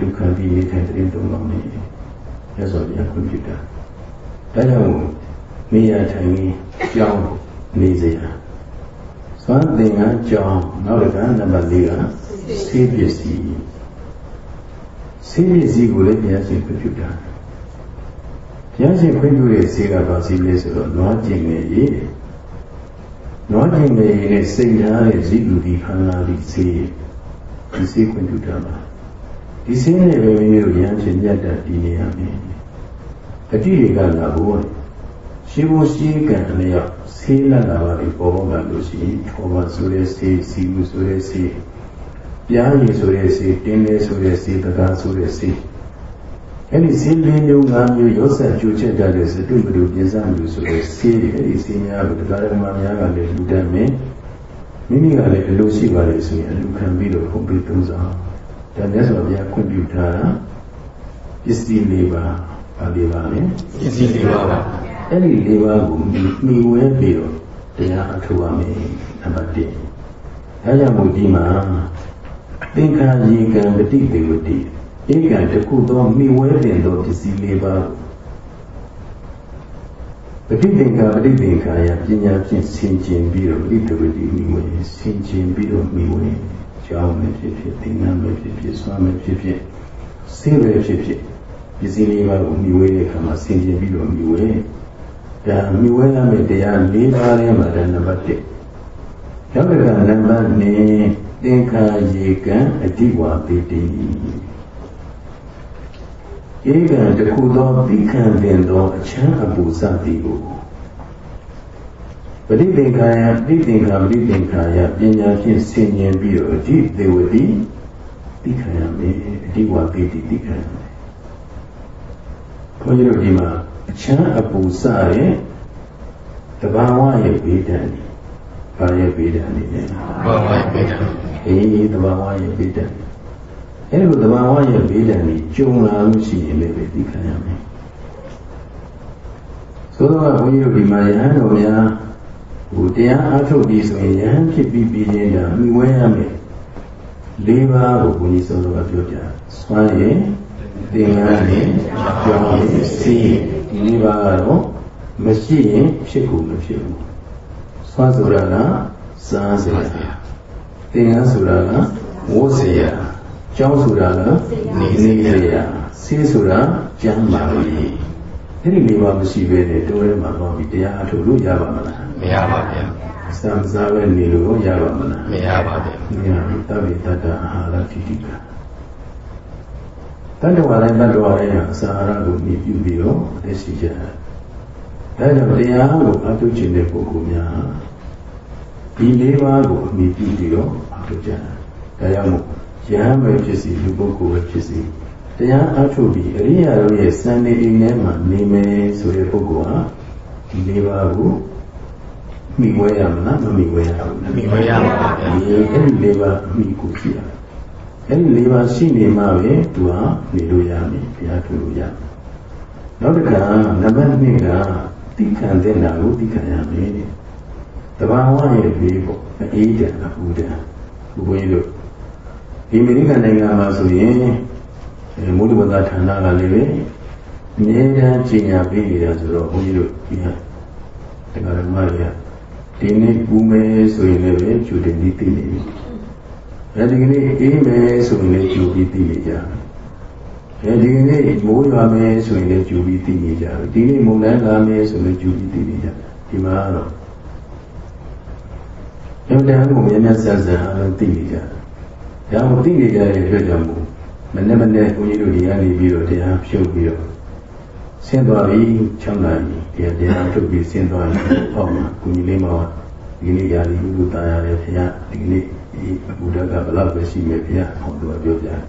Speaker 1: လူခံပြီးနေထိုင်တဲ့တုံးလုံးနေရသော်ပြန်ခွင့်ပြုတာဒါကြောင့်မိရထိုင်ပြီးကြောင်းနေစေတာသွမ်းသင်္ကန်းကြောင်းနောက်တစ်ခါနံပါတ်၄ကဆေးပစ္စည်းဆေးပစ္စည်းကိုလည်းဘုရားရှင်ခွင့်ပြုတာဘုရားရှင်ခွင့်ပြုတဲ့ဆေးကဘာဆေးလဲဆိုတော့နွားကျင်နဲ့ရေးနွားကျင်နဲ့ရေးနဲ့စိတ်ထားတဲ့ဇီကူဒီခန္ဓာဒီဆေးဒီဆေးခွင့်ပြုတာပါ ဒီဆေးနဲ့ပဲမိမိတို့ရဟန်းရှင်မြတ်တတ်ဒီနေရမယ်အတိတွေကလာဖို့ရှိဖို့ရှိကံအလျောက်ဆေးလက်လာပါလေပေါ်ပေါ်ကလို့ရှိရင်ထောပါဆိုတဲ့ဆေးစီမှုဆိုတဲ့ဆေးပြားရည်ဆိုတဲ့စီတင်းလေးဆိုတဲ့စီတကားဆိုတဲ့စီအဲ့ဒီစီလေးမျိုးငါးမျိုးရောဆက်ကြိုချက်တတ်တဲ့စတုပတုပြင်းစားမျိုးဆိုတဲ့စီတွေအဲ့ဒီစီများကိုတရားဓမ္မများကလည်းလူတတ်မယ်မိမိကလည်းအလိုရှိပါလေဆိုရင်အလူခံပြီးတော့ပုံပြီးသုံးဆောင် ဒါမြတ်စွာဘုရားခွင့်ပြုထားတာပစ္စည်း၄ပါးပါလေပါလေ
Speaker 2: ပစ္စည်း၄ပါးပါ
Speaker 1: အဲ့ဒီ၄ပါးကိုမှီဝဲပြီးတော့တရားအထောက်အမယ်နံပါတ်1ဒါကြောင့်မို့ဒီမှာသင်္ခါရေကံပฏิပေဝတိဧကံတစ်ခုသောမှီဝဲပင်သောပစ္စည်း၄ပါးပဋိသင်္ခါပဋိသင်္ခါယပညာဖြင့်ဆင်ခြင်ပြီးတော့ပဋိသဝတိမိဝင်ဆင်ခြင်ပြီးတော့မိဝင် ကြောင်းမဲ့ဖြစ်ဖြစ်သင်္ကန်းမဲ့ဖြစ်ဖြစ်စွမ်းမဲ့ဖြစ်ဖြစ်စေပဲဖြစ်ဖြစ်ပစ္စည်းလေးပါးကိုမှီဝဲတဲ့အခါမှာဆင်ခြင်ပြီးတော့မှီဝဲဒါမြဝဲရမယ့်တရား၄ပါးထဲမှာဒါနံပါတ်1နောက်တစ်ခါနံပါတ်2သင်္ခါရေကံအဓိဝါပိတိဧကံတခုသောသိခံတင်သောအချမ်းအပူစသည်ကို ပဋိသင်္ခါယပဋိသင်္ခါပဋိသင်္ခါယပညာဖြင့်ဆင်ញင်ပြီးတော့အဓိသေဝတိသိခံရမယ်အဓိဝါပိတိသိခံရမယ်ဘုန်းကြီးတို့ဒီမှာအချမ်းအပူစတဲ့တဘာဝရဲ့ဘေးဒဏ်ဒီဘာရဲ့ဘေးဒဏ်ဒီလဲ
Speaker 2: ဘာဝရဲ့ပိဋက
Speaker 1: အေးတဘာဝရဲ့ဘေးဒဏ်အဲ့ဒီတဘာဝရဲ့ဘေးဒဏ်ဒီကြုံလာလို့ရှိရင်လည်းပဲသိခံရမယ်ဆိုတော့ဘုန်းကြီးတို့ဒီမှာယဟန်တော်များ ဟိုတရားအားထုတ်ပြီးဆိုရင်ယဟန်ဖြစ်ပြီးပြီးချင်းတာမိဝဲရမယ်လေးပါးကိုဘုန်းကြီးစောစောကပြောပြစွမ်းရင်သင်္ကန်းနဲ့ကြောင်းရင်စီးဒီလေးပါးကတော့မရှိရင်ဖြစ်ကိုမဖြစ်ဘူးစွမ်းဆိုတာကစားစရာသင်္ကန်းဆိုတာကဝတ်စရာကြောင်းဆိုတာကနေနေစရာစီးဆိုတာကျမ်းမာရေးအဲ့ဒီလေးပါးမရှိဘဲနဲ့တိုးရဲမှာတော့ဒီတရားအထုတ်လို့ရပါမလား
Speaker 2: မရပါဗျာ
Speaker 1: စံစားပဲနေလို့ရပါမလား
Speaker 2: မရပါဗျာ။
Speaker 1: ညာတဗိတတအာဟာရတိတိကတတ္တဝါတိုင်းတတ္တဝါတိုင်းဟာအစာအာဟာရကိုမြည်ပြုပြီးတော့အသက်ရှိကြတယ်။ဒါကြောင့်တရားကိုအထုခြင်းတဲ့ပုဂ္ဂိုလ်များဒီလေးပါးကိုအမြည်ပြုပြီးတော့အထုကြတယ်။ဒါကြောင့်မို့ယဟန်ပဲဖြစ်စီလူပုဂ္ဂိုလ်ပဲဖြစ်စီတရားအထုပြီးအရိယာတို့ရဲ့စံနေအိမ်ထဲမှာနေမယ်ဆိုတဲ့ပုဂ္ဂိုလ်ဟာဒီလေးပါးကို မိဝဲရမလားမမိဝဲရဘူးလား
Speaker 2: မိမရပါဗျာ
Speaker 1: ဒီအဲ့ဒီလေးပါအမိကိုရှိရအဲ့ဒီလေးပါရှိနေမှပဲသူဟာနေလို့ရမယ်ဘုရားထူလို့ရမယ်နောက်တစ်ခါနံပါတ်2ကတိခံတဲ့နာကိုတိခံရမယ်တဘာဝရဲ့လေးပေါ့အေးတယ်အပူတယ်ဘုဘွေးတို့ဒီအမေရိကန်နိုင်ငံမှာဆိုရင်အဲမုဒ္ဒဝတ္တဌာနကလည်းပဲအမြဲတမ်းကြီးညာပေးနေတာဆိုတော့ဘုန်းကြီးတို့ဒီဟာတရားဓမ္မတွေက ဒီနေ့ပူမယ်ဆိုရင်လည်းပဲကျူတင်ပြီးသိနေပြီအဲဒီကနေ့အေးမယ်ဆိုရင်လည်းကျူပြီးသိနေကြတယ်အဲဒီကနေ့မိုးရွာမယ်ဆိုရင်လည်းကျူပြီးသိနေကြတယ်ဒီနေ့မုန်တိုင်းလာမယ်ဆိုရင်ကျူပြီးသိနေကြတယ်ဒီမှာတော့အမှန်တမ်းကိုမြဲမြဲဆန်းဆန်းအားလုံးသိနေကြတယ်ဒါမှသိနေကြတဲ့အတွက်ကြောင့်မို့မနေ့မနေ့ဘုန်းကြီးတို့ဒီကနေပြီးတော့တရားဖြုတ်ပြီးတော့ဆင်းသွားပြီချမ်းသာပြီတ ရားတရားထုတ်ပြီးဆင်းသွားပြီဟောမှာကုညီလေးမောဒီနေ့ရာဒီဥပဒါရတယ်ဖခင်ဒီနေ့ဒီအဘုဒ္ဓကဘလောက်ပဲရှိမယ်ဖခင်ဟောသူကပြောပြတယ်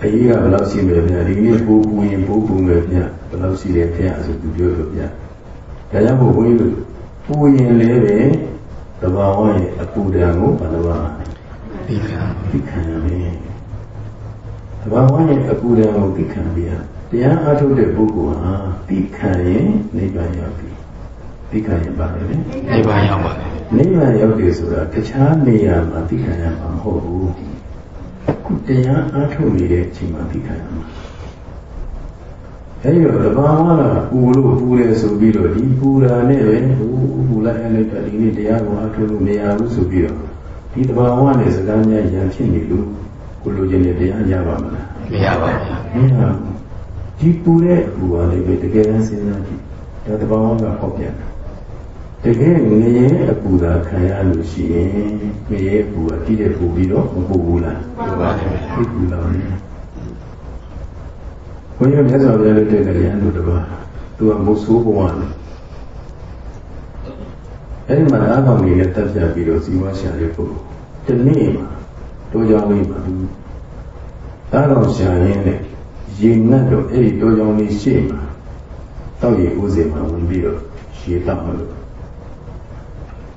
Speaker 1: အကြီးကဘလောက်ရှိမယ်ဖခင်ဒီနေ့ပိုးပူရင်ပိုးပူမယ်ဖခင်ဘလောက်ရှိတယ်ဖခင်ဆိုသူပြောလို့ပြဒါကြောင့်ဘုန်းကြီးတို့ပူရင်လည်းပဲတဘာဝရဲ့အပူဒဏ်ကိုဘာလို့ပါ
Speaker 2: ဒီကံ
Speaker 1: သိခံရမယ်တဘာဝရဲ့အပူဒဏ်ကိုသိခံပြရတ ရားအားထုတ်တဲ့ပုဂ္ဂိုလ်ဟာသိခံရင်နိဗ္ဗာန်ရောက်ပြီသိခံရင်ပါလေ
Speaker 2: နိဗ္ဗာန်ရောက်ပါလေ
Speaker 1: နိဗ္ဗာန်ရောက်ပြီဆိုတာတခြားနေရာမှာသိခံရမှာမဟုတ်ဘူးခုတရားအားထုတ်နေတဲ့အချိန်မှာသိခံရမှာအဲဒီတော့တဘာဝကပူလို့ပူတယ်ဆိုပြီးတော့ဒီပူတာနဲ့ပဲဟိုပူလိုက်အဲ့လိုက်တာဒီနေ့တရားကိုအားထုတ်လို့မရဘူးဆိုပြီးတော့ဒီတဘာဝနဲ့စကားများရံဖြစ်နေလို့ကိုလိုချင်တဲ့တရားရပါမလား
Speaker 2: မရပါဗျာ
Speaker 1: မရဘူး ဒီပူတဲ့အပူကလည်းပဲတကယ်တမ်းစဉ်းစားကြည့်ဒါတဘာဝကဟောပြတယ်တကယ်ငရဲအပူသာခံရလို့ရှိရင်ငရဲအပူကတိတဲ့ပူပြီးတော့မပူဘူးလား
Speaker 2: ဟုတ်ပါတယ်ဗျာ
Speaker 1: ဒီပူလာတယ်ဘုရားမြတ်စွာဘုရားလက်ထက်ကလည်းအလို့တပါသူကမုတ်ဆိုးဘဝနဲ့အဲ့ဒီမှာအားကောင်းနေတဲ့တက်ပြပြီးတော့ဇီဝရှာတဲ့ပုဂ္ဂိုလ်ဒီနေ့မှာတိုးကြောင်လေးမှာသူသားတော်ရှာရင်းနဲ့ ရေငတ်တော့အဲ့ဒီတိုးကြောင်လေးရှေ့မှာတောက်ရည်ဦးစင်မှာဝင်ပြီးတော့ရေတောက်လို့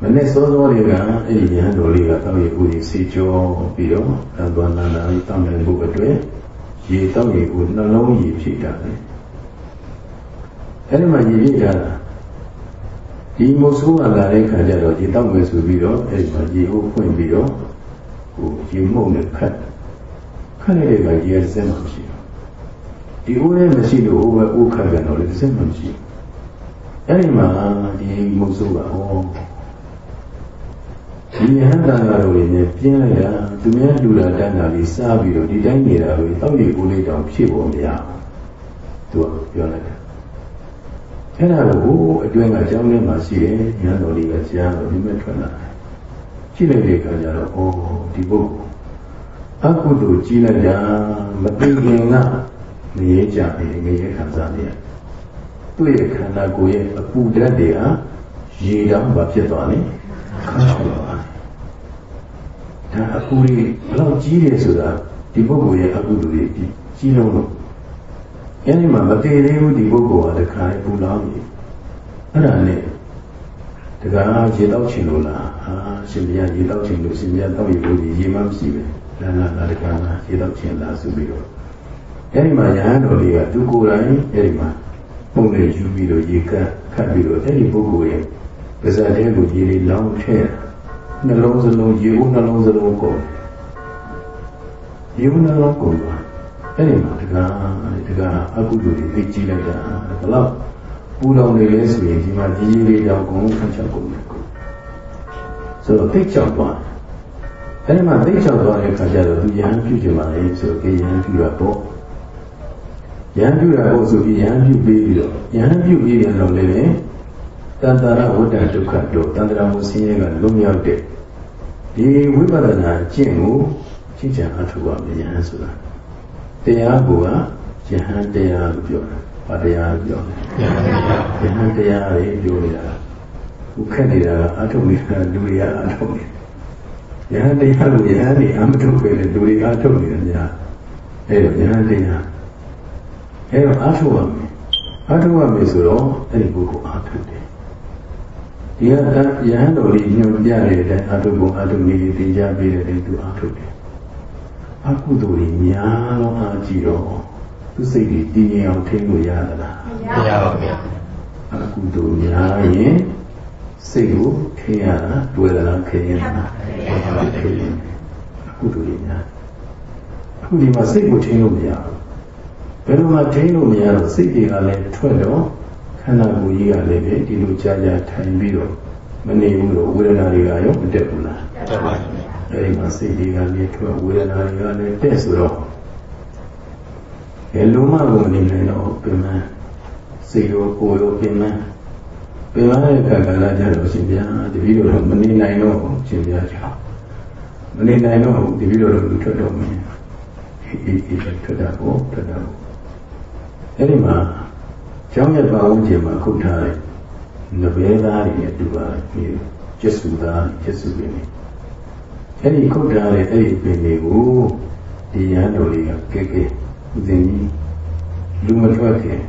Speaker 1: မနေ့စောစောလေးကအဲ့ဒီရဟန်းတော်လေးကတောက်ရည်ဦးကြီးစေကြောပြီးတော့အဘန္နနာလေးတောက်နေဖို့အတွက်ရေတောက်ရည်ဦးနှလုံးရည်ဖြည့်တာလေအဲ့ဒီမှာရည်ဖြည့်တာဒီမုတ်ဆိုးကလာတဲ့ခါကျတော့ရေတောက်မယ်ဆိုပြီးတော့အဲ့ဒီမှာရေအိုးဖွင့်ပြီးတော့ဟိုရေမှုန့်နဲ့ခတ်ခတ်လိုက်တဲ့အခါရေစက်မှမရှိဘူး ဒီအိုးလည်းမရှိလို့အိုးပဲအိုးခတ်ကြတော့လည်းစက်မှမရှိဘူးအဲ့ဒီမှာဒီမုတ်ဆိုးကဟောဒီဟန်တာတော်တွေနဲ့ပြင်းလိုက်တာသူများလူလာတန်းတာလေးစားပြီးတော့ဒီတိုင်းနေတာလို့တောက်ရီကိုလေးတောင်ဖြစ်ပေါ်မရဘူးသူကပြောလိုက်တာအဲ့ဒါကိုအတွင်းကအကြောင်းလေးမှရှိတယ်ညာတော်လေးကကြားတော့ဒီမဲ့ထွက်လာတယ်ကြည့်လိုက်တဲ့အခါကျတော့အော်ဒီပုဂ္ဂိုလ်အကုသိုလ်ကြီးလိုက်တာမသိခင်က မရေကြနေငရေခံစားနေရသူ့ရဲ့ခန္ဓာကိုယ်ရဲ့အပူဓာတ်တွေဟာရေတောင်ဘာဖြစ်သွားလဲခါချောက်သွားတယ်ဒါအပူတွေဘလောက်ကြီးတယ်ဆိုတာဒီပုဂ္ဂိုလ်ရဲ့အကုသိုလ်တွေကြီးလုံးလို့အဲဒီမှာမတည်သေးဘူးဒီပုဂ္ဂိုလ်ကတခါပူလောင်ပြီအဲ့ဒါနဲ့တကားရေတောက်ချင်လို့လားဟာရှင်ဘုရားရေတောက်ချင်လို့ရှင်ဘုရားတောက်ရလို့ရေမှမရှိပဲလာလာလာတကားရေတောက်ချင်လားဆိုပြီးတော့ အဲဒီမှာရဟန်းတော်လေးကသူကိုယ်တိုင်အဲဒီမှာပုံနဲ့ယူပြီးတော့ရေကတ်ခတ်ပြီးတော့အဲဒီပုဂ္ဂိုလ်ရဲ့ပါဇာတဲ့ကိုရေလေးလောင်းထည့်နှလုံးစလုံးရေဦးနှလုံးစလုံးကုန်ရေဦးနှလုံးကုန်သွားအဲ့ဒီမှာတကားတကားအကုသိုလ်တွေသိကြည့်လိုက်တာဘလောက်ပူတော်နေလဲဆိုရင်ဒီမှာကြီးကြီးလေးတောင်ကုန်ခန့်ချက်ကုန်တယ်ဆိုတော့သိချောက်သွားအဲ့ဒီမှာသိချောက်သွားတဲ့အခါကျတော့သူယဟန်ပြုချင်ပါလေဆိုတော့ယဟန်ပြုရတော့ ယဟန်ပြုရဖို့ဆိုပြီးယဟန်ပြုပြီးပြီးတော့ယဟန်ပြုပြီးရတော့လည်းတန်တရာဝတ္တဒုက္ခတို့တန်တရာမှုဆင်းရဲကလွတ်မြောက်တဲ့ဒီဝိပဿနာကျင့်ကိုကြည်ကြံအထုပါမယ်ယဟန်ဆိုတာတရားကိုကယဟန်တရားလို့ပြောတာ။ဘာတရားလို့ပြောလဲ။ယဟန်တရားတွေပြောနေတာ။ခုခက်နေတာကအထုနေတာလူတွေကအထုနေ။ယဟန်တရားကိုယဟန်တွေအမထုပဲလေလူတွေအထုနေတယ်များ။အဲတော့ယဟန်တရား အဲတော့အထုရမယ်။အထုရမယ်ဆိုတော့အဲ့ဒီပုဂ္ဂိုလ်အထုတယ်။ဒီကယဟန်တော်လေးညွှန်ပြတဲ့အတိုင်းအထုဖို့အထုနည်းသင်ကြားပေးတဲ့တိုင်းသူအထုတယ်။အကုသိုလ်ကြီးများတော့အားကြည့်တော့သူစိတ်ကြီးတည်ငြိမ်အောင်ထိန်းလို့ရသလား
Speaker 2: မရပါဘူး
Speaker 1: အကုသိုလ်များရင်စိတ်ကိုထိန်းရတာတွေ့သလားထိန်းရတာထိန်းရင်အကုသိုလ်ကြီးများအခုဒီမှာစိတ်ကိုထိန်းလို့မရဘူး ဘယ်လိုမှထိန်းလို့မရတော့စိတ်တွေကလည်းထွက်တော့ခန္ဓာကိုယ်ကြီးကလည်းပဲဒီလိုကြာကြာထိုင်ပြီးတော့မနေဘူးလို့ဝေဒနာတွေကရောမတက်ဘူးလား
Speaker 2: တက်ပါဘူး
Speaker 1: အဲဒီမှာစိတ်တွေကလည်းထွက်ဝေဒနာတွေကလည်းတက်ဆိုတော့ဘယ်လိုမှကိုမနေနိုင်တော့ပြင်မစိတ်ရောကိုယ်ရောပြင်မပြင်မရဲ့ခါကလာကြတော့ရှင်ဗျာတပည့်တော်မနေနိုင်တော့ရှင်ဗျာကြောင့်မနေနိုင်တော့တပည့်တော်လူထွက်တော့မင်းအေးအေးထွက်တာကိုထွက်တာကို အဲ့ဒီမှာကျောင်းရပါဝန်းကျင်မှာခုတ်ထားတဲ့ငပဲသားတွေနဲ့တူပါတယ်ပြီးကျက်စုသားကျက်စုပင်တွေအဲ့ဒီခုတ်ထားတဲ့အဲ့ဒီပင်တွေကိုဒီရန်တော်လေးကကဲကဲဦးဇင်းကြီးလူမထွက်ခင်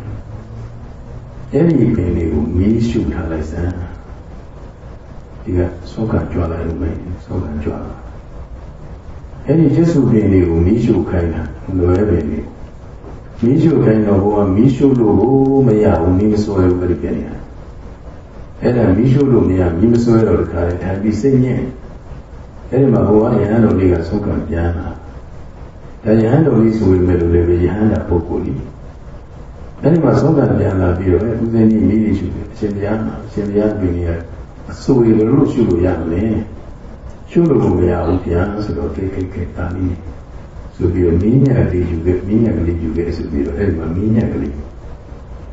Speaker 1: အဲ့ဒီပင်လေးကိုမီးရှုထားလိုက်စမ်းဒီကသောကကြွလာလို့မယ်သောကကြွလာအဲ့ဒီကျက်စုပင်လေးကိုမီးရှုခိုင်းတာလွယ်ပင်လေး မီးရှို့ခိုင်းတော့ဘုရားမီးရှို့လို့မရဘူးမီးမစွဲဘူးအဲ့ဒီပြန်နေတာအဲ့ဒါမီးရှို့လို့မရမီးမစွဲတော့တခါလေထိုင်ပြီးစိတ်ညစ်အဲ့ဒီမှာဘုရားယဟန်တော်လေးကဆုံးကံပြန်လာဒါယဟန်တော်လေးဆိုပေမဲ့လို့လည်းယဟန်တာပုဂ္ဂိုလ်ကြီးအဲ့ဒီမှာဆုံးကံပြန်လာပြီးတော့ဦးဇင်းကြီးမီးလေးရှို့တယ်အရှင်ဘုရားအရှင်ဘုရားပြင်ရအဆိုရလို့ရှို့လို့ရမလဲရှို့လို့မရဘူးဗျာဆိုတော့တိတ်တိတ်ကတာလီ ဆိုပြီးတော့မင်းညက်လေးယူခဲ့မင်းညက်ကလေးယူခဲ့ဆိုပြီးတော့အဲ့ဒီမှာမင်းညက်ကလေး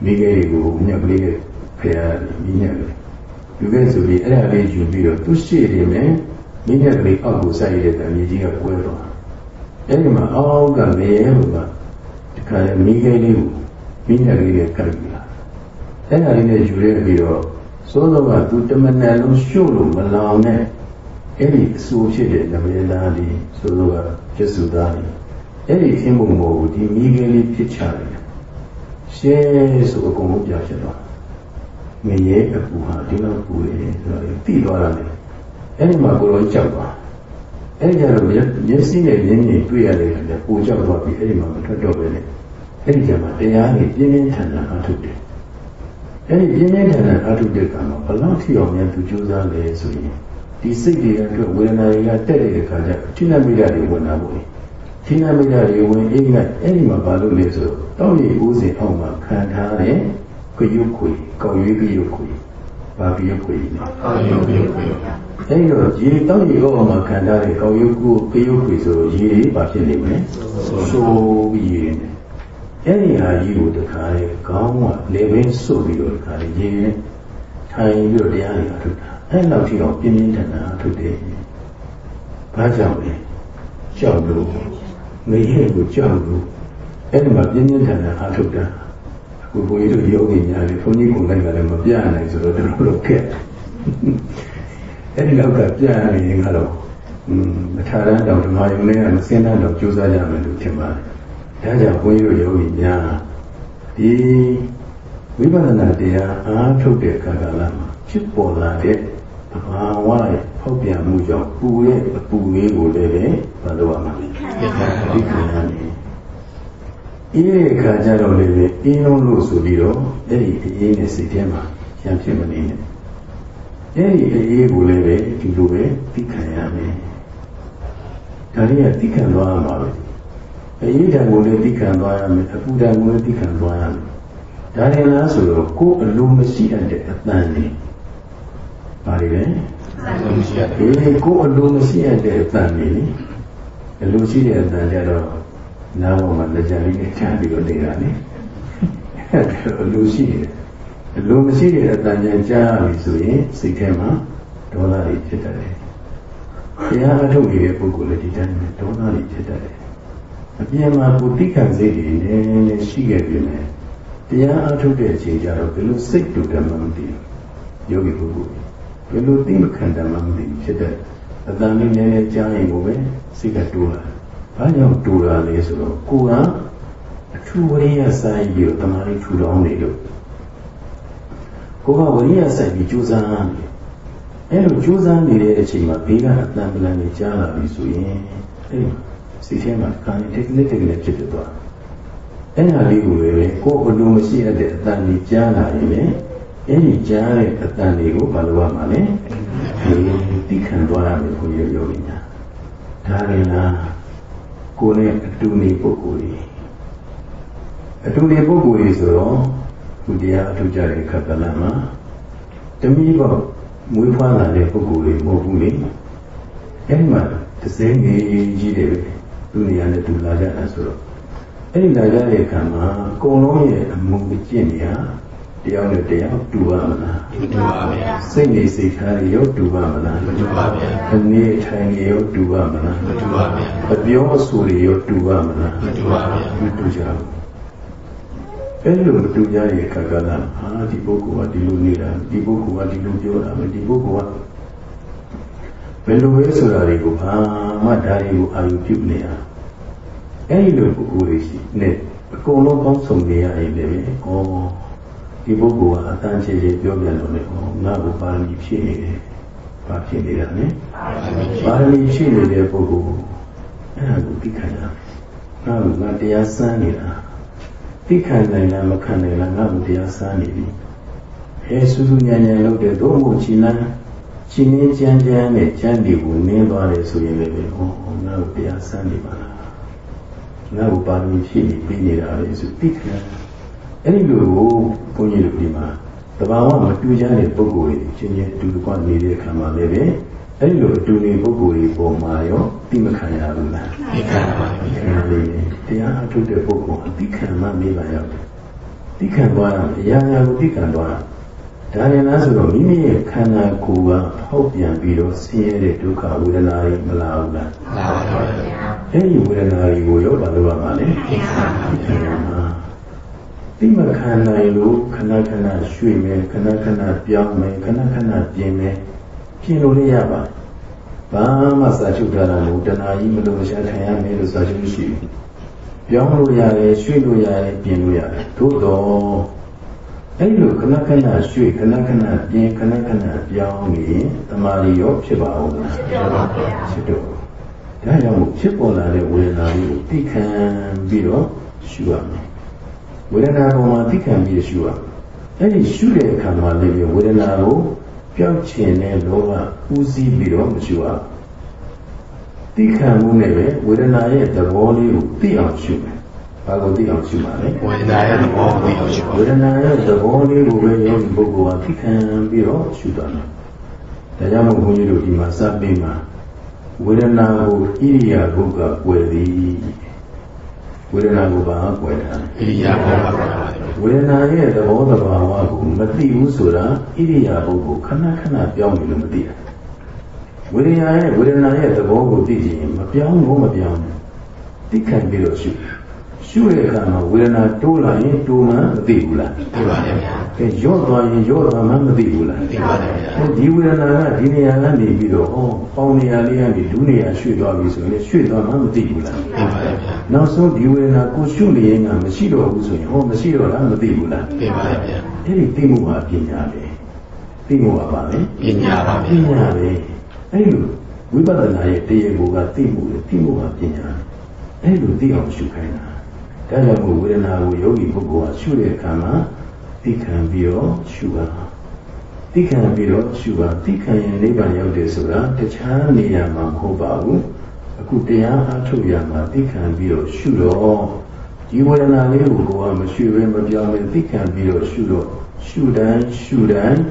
Speaker 1: မိခဲတွေကိုညက်ကလေးနဲ့ဖယ်ရတယ်မင်းညက်ကလေးယူခဲ့ဆိုပြီးအဲ့ဒါလေးယူပြီးတော့သူ့ရှေ့နေမယ်မင်းညက်ကလေးအောက်ကိုစိုက်ရတဲ့မြေကြီးကကွဲသွားအဲ့ဒီမှာအောက်ကမေဟိုကဒီခါလေမိခဲလေးကိုမင်းညက်ကလေးကကပ်ပြီးလာအဲ့ဒါလေးနဲ့ယူရဲပြီးတော့စိုးစောကသူတမန်နယ်လုံးရှို့လို့မလောင်နဲ့ အဲ့ဒီအဆိုးဖြစ်တဲ့နမေသားလေးဆိုလိုကကျက်စုသားလေးအဲ့ဒီခင်းပုံပေါ်ကိုဒီမိခင်လေးဖြစ်ချတယ်ရှဲဆိုအကုန်လုံးပြဖြစ်သွားငရေအပူဟာဒီလောက်ပူတယ်ဆိုတော့တိသွားတာလေအဲ့ဒီမှာကိုယ်တော်ကြောက်သွားအဲ့ဒီကြတော့မျက်စိနဲ့မြင်မြင်တွေ့ရတယ်လေပူကြောက်သွားပြီအဲ့ဒီမှာမထွက်တော့ပဲလေအဲ့ဒီကြမှာတရားကြီးပြင်းပြင်းထန်ထန်အားထုတ်တယ်အဲ့ဒီပြင်းပြင်းထန်ထန်အားထုတ်တဲ့ကံမှာဘလောက်ထိအောင်များသူကြိုးစားလဲဆိုရင် ဒီစိတ်တွေအတွက်ဝေဒနာတွေကတက်တဲ့အခါကျဌိနမိတ်တွေဝင်လာဖို့ဌိနမိတ်တွေဝင်အိမ်ကအဲ့ဒီမှာဘာလို့လဲဆိုတောင်းရည်ဦးစဉ်အောက်မှာခံထားတဲ့ကယုတ်ခွေကောက်ရွေးကယုတ်ခွေဘာကယုတ်ခွေလဲ
Speaker 2: အာယုတ်ယုတ်ယုတ်
Speaker 1: အဲ့တော့ရေတောင်းရည်အောက်မှာခံထားတဲ့ကောက်ရွေးကိုကယုတ်ခွေဆိုရေတွေဘာဖြစ်နေမလဲဆိုးပြီးရေနေအဲ့ဒီဟာကြီးကိုတခါလေခေါင်းကလေဘင်းစွတ်ပြီးတော့တခါလေရေထိုင်ပြီးတော့တရားတွေအထုတ်တာ အဲ့လောက်ထိတော့ပြင်းပြင်းထန်ထန်အထုတ်တယ်။ဘာကြောင့်လဲ။ကြောက်လို့ငရေကိုကြောက်လို့အဲ့ဒီမှာပြင်းပြင်းထန်ထန်အထုတ်တာအခုဘုန်းကြီးတို့ယောဂီများလေဘုန်းကြီးကိုယ်တိုင်ကလည်းမပြနိုင်ဆိုတော့တော်တော်ခက်။အဲ့ဒီလောက်ကပြနေရင်ကတော့อืมမထာရန်တောင်ဓမ္မယုံနဲ့မစင်းတဲ့တော့ကြိုးစားကြမယ်လို့ထင်ပါတယ်။ဒါကြောင့်ဘုန်းကြီးတို့ယောဂီများဒီဝိပဿနာတရားအားထုတ်တဲ့ကာလမှာဖြစ်ပေါ်လာတဲ့ သဘာဝရဲ့ဖောက်ပြန်မှုကြောင့်ပူရဲ့အပူလေးကိုလည်းပဲမလုပ်ရမှာလေဒီခံရတယ်အေးတဲ့ခါကျတော့လေအင်းလုံးလို့ဆိုပြီးတော့အဲ့ဒီအေးနဲ့စိတ်ထဲမှာရံဖြစ်မနေနဲ့အဲ့ဒီအေးကိုလည်းပဲဒီလိုပဲသိခံရမယ်ဒါလေးကသိခံသွားရမှာပဲအေးဓာတ်ကိုလည်းသိခံသွားရမယ်အပူဓာတ်ကိုလည်းသိခံသွားရမယ်ဒါလည်းလားဆိုတော့ကိုယ်အလိုမရှိတဲ့အတန်လေး ပါလေပဲ
Speaker 2: မရှိရ
Speaker 1: ဒီကိုယ်အလိုမရှိတဲ့အတန်လေးအလိုရှိတဲ့အတန်ကြတော့နားပေါ်မှာလက်ချလေးနဲ့ချပြီးတော့နေတာလေအဲ့ဒါအလိုရှိတယ်အလိုမရှိတဲ့အတန်ကြကြားရပြီဆိုရင်စိတ်ထဲမှာဒေါသတွေဖြစ်တတ်တယ်တရားအထုတ်နေတဲ့ပုဂ္ဂိုလ်လည်းဒီတိုင်းပဲဒေါသတွေဖြစ်တတ်တယ်အပြင်မှာကိုယ်တိခံစိတ်တွေနည်းနည်းရှိခဲ့ပြီမယ်တရားအထုတ်တဲ့အချိန်ကျတော့ဘယ်လိုစိတ်တူတယ်မှမသိဘူးယောဂီပုဂ္ဂိုလ် ဘယ်လိုသိမခံတယ်မှမသိဘူးဖြစ်တဲ့အတန်လေးနည်းနည်းကြားရင်ကိုပဲစိတ်ကတိုးလာဘာကြောင့်တိုးလာလဲဆိုတော့ကိုယ်ကအထူးဝရိယဆိုင်ပြီးတော့တမားလေးထူထောင်နေလို့ကိုယ်ကဝရိယဆိုင်ပြီးကြိုးစားနေအဲ့လိုကြိုးစားနေတဲ့အချိန်မှာဘေးကအတန်ပလန်ကြီးကြားလာပြီဆိုရင်အဲ့စိတ်ထဲမှာကာယ technique technique ဖြစ်ဖြစ်သွားအဲ့ဒါလေးကိုလည်းကိုယ်ဘလို့မရှိရတဲ့အတန်ကြီးကြားလာရင်လည်း အဲ့ဒီကြားတဲ့အတန်လေးကိုမလိုရမှာလေဒီတိခံသွားရမယ်ကိုရောရောနေတာဒါလည်းလားကိုယ်နဲ့အတူနေပုဂ္ဂိုလ်ကြီးအတူနေပုဂ္ဂိုလ်ကြီးဆိုတော့ဘုရားအထူးကြတဲ့ခပ်ပလန်မှာတမိဘောမွေးဖွားလာတဲ့ပုဂ္ဂိုလ်တွေမဟုတ်ဘူးလေအဲ့ဒီမှာသစင်းငယ်ကြီးတွေပဲသူနေရာနဲ့သူလာကြတာဆိုတော့အဲ့ဒီလာကြတဲ့အခါမှာအကုန်လုံးရဲ့အမှုအကျင့်တွေဟာ တယောက်နဲ့တယောက်တူပါမလား
Speaker 2: မတူပါဗျာ
Speaker 1: စိတ်နေစိတ်ထားတွေရောတူပါမလား
Speaker 2: မတူပါဗျာ
Speaker 1: အနေထိုင်တွေရောတူပါမလား
Speaker 2: မတူပါဗျာ
Speaker 1: အပြောအဆိုတွေရောတူပါမလား
Speaker 2: မတူပါဗျာ
Speaker 1: မတူကြဘူးအဲ့လိုမတူကြရဲ့ခါကလာဟာဒီပုဂ္ဂိုလ်ကဒီလိုနေတာဒီပုဂ္ဂိုလ်ကဒီလိုပြောတာဒီပုဂ္ဂိုလ်ကဘယ်လိုလဲဆိုတာတွေကိုဘာမှဒါတွေကိုအာရုံပြုနေရအဲ့ဒီလိုပုဂ္ဂိုလ်တွေရှိနေအကုန်လုံးပေါင်းစုံနေရရင်လည်းဩ ဒီပုဂ္ဂိုလ်ကအတန်းချေချေပြောပြန်လို့လေဩငါ့ကိုပါရမီဖြည့်နေတယ်ဘာဖြစ်နေတာလဲပါရမီဖြည့်နေတဲ့ပုဂ္ဂိုလ်အဲ့ဒါကိုသိခံရငါ့ကိုငါတရားစမ်းနေတာသိခံနိုင်လားမခံနိုင်လားငါ့ကိုတရားစမ်းနေပြီအဲစူးစူးညံညံလုပ်တဲ့သို့မဟုတ်ချီနန်းချီနေကြမ်းကြမ်းနဲ့ချမ်းဒီကိုနင်းသွားတယ်ဆိုရင်လည်းဩငါ့ကိုတရားစမ်းနေပါလားငါ့ကိုပါရမီဖြည့်နေပြီးနေတာလေဆိုသိခံ အဲ့ဒီလိုကိုဘုန်းကြီးတို့ဒီမှာတဘာဝမတူကြတဲ့ပုဂ္ဂိုလ်တွေချင်းချင်းအတူတူကနေတဲ့အခါမှာလည်းပဲအဲ့ဒီလိုအတူနေပုဂ္ဂိုလ်တွေပေါ်မှာရောသိမခံရဘူးလား
Speaker 2: ဒီကံပါဗျာ
Speaker 1: ခံရလေတရားအထုတ်တဲ့ပုဂ္ဂိုလ်အသိခံမှမေးပါရောက်တယ်သိခံသွားရမယ်အရာရာကိုသိခံသွားရဒါရင်လားဆိုတော့မိမိရဲ့ခန္ဓာကိုယ်ကဖောက်ပြန်ပြီးတော့ဆင်းရဲတဲ့ဒုက္ခဝေဒနာတွေမလာဘူးလား
Speaker 2: လာပါဗျာ
Speaker 1: အဲ့ဒီဝေဒနာတွေကိုရောဘာလို့ရမှာလဲ
Speaker 2: ဒီကံပါဗျာ
Speaker 1: သိခံမှာ သိမခံနိုင်လို့ခဏခဏရွှေ့မယ်ခဏခဏပြောင်းမယ်ခဏခဏပြင်မယ်ပြင်လို့လည်းရပါမဘာမှစာချုပ်ထားတာမဟုတ်တဏှာကြီးမလို့ရှာထိုင်ရမယ်လို့စာချုပ်မရှိဘူးပြောင်းလို့ရတယ်ရွှေ့လို့ရတယ်ပြင်လို့ရတယ်သို့တော့အဲ့လိုခဏခဏရွှေ့ခဏခဏပြင်ခဏခဏပြောင်းနေတမာရီရောဖြစ်ပါဦးလား
Speaker 2: ဖြစ်ပါဗျာ
Speaker 1: ဖြစ်တော့ဒါကြောင့်မို့ဖြစ်ပေါ်လာတဲ့ဝေဒနာလေးကိုသိခံပြီးတော့ရှုရမယ် ဝေဒနာပေါ်မှာသိခံပြီးရှုရမယ်အဲ့ဒီရှုတဲ့အခါမှာလည်းဝေဒနာကိုပျောက်ချင်တဲ့လောဘဦးစီးပြီးတော့မရှုရဘူးသိခံမှုနဲ့ပဲဝေဒနာရဲ့သဘောလေးကိုသိအောင်ရှုမယ်ဘာကိုသိအောင်ရှုမှာလဲ
Speaker 2: ဝေဒနာရဲ့သဘောကိုသိအောင်ရှုပါ
Speaker 1: ဝေဒနာရဲ့သဘောလေးကိုပဲယောဂီပုဂ္ဂိုလ်ကသိခံပြီးတော့ရှုတာမယ်ဒါကြောင့်မို့ဘုန်းကြီးတို့ဒီမှာစပြီးမှာဝေဒနာကိုဣရိယာပုကကွယ်သည် ဝေဒနာကိုဘာကွယ်တာလဲ
Speaker 2: ဣရိယာပုပါပါဗျာ
Speaker 1: ဝေဒနာရဲ့သဘောသဘာဝကိုမသိဘူးဆိုတာဣရိယာပုကိုခဏခဏပြောင်းနေလို့မသိတာဝေဒနာရဲ့ဝေဒနာရဲ့သဘောကိုသိချင်မပြောင်းဘူးမပြောင်းဘူးသိခံပြီးတော့ရှု ရှုတဲ့အခါမှာဝေဒနာတိုးလာရင်တိုးမှမသိဘူးလား
Speaker 2: သိပါတယ်ဗျာ
Speaker 1: ကဲရော့သွားရင်ရော့သွားမှမသိဘူးလား
Speaker 2: သိပါတယ်ဗျာ
Speaker 1: အဲဒီဝေဒနာကဒီနေရာကနေပြီးတော့ဩပေါင်းနေရာလေးကနေဒူးနေရာရွှေ့သွားပြီဆိုရင်ရွှေ့သွားမှမသိဘူးလား
Speaker 2: သိပါတယ်ဗျာ
Speaker 1: နောက်ဆုံးဒီဝေဒနာကိုရှုနေရင်ကမရှိတော့ဘူးဆိုရင်ဟောမရှိတော့လားမသိဘူးလား
Speaker 2: သိပါတယ်ဗျာ
Speaker 1: အဲ့ဒီသိမှုဟာပညာပဲသိမှုဟာပါလေ
Speaker 2: ပညာပါ
Speaker 1: ပ
Speaker 2: ဗျာ
Speaker 1: ညာပဲအဲ့လိုဝိပဿနာရဲ့တရားကိုကသိမှုလေသိမှုဟာပညာအဲ့လိုသိအောင်ရှုခိုင်းတာ ဒါကြောင့်မို့ဝေဒနာကိုယောဂီပုဂ္ဂိုလ်ကရှုတဲ့အခါမှာသိခံပြီးတော့ရှုပါသိခံပြီးတော့ရှုပါသိခံရင်နိဗ္ဗာန်ရောက်တယ်ဆိုတာတခြားနေရာမှာမဟုတ်ပါဘူးအခုတရားအားထုတ်ရမှာသိခံပြီးတော့ရှုတော့ဒီဝေဒနာလေးကိုကိုယ်ကမရှုဘဲမပြောင်းဘဲသိခံပြီးတော့ရှုတော့ရှုတိုင်းရှုတိုင်း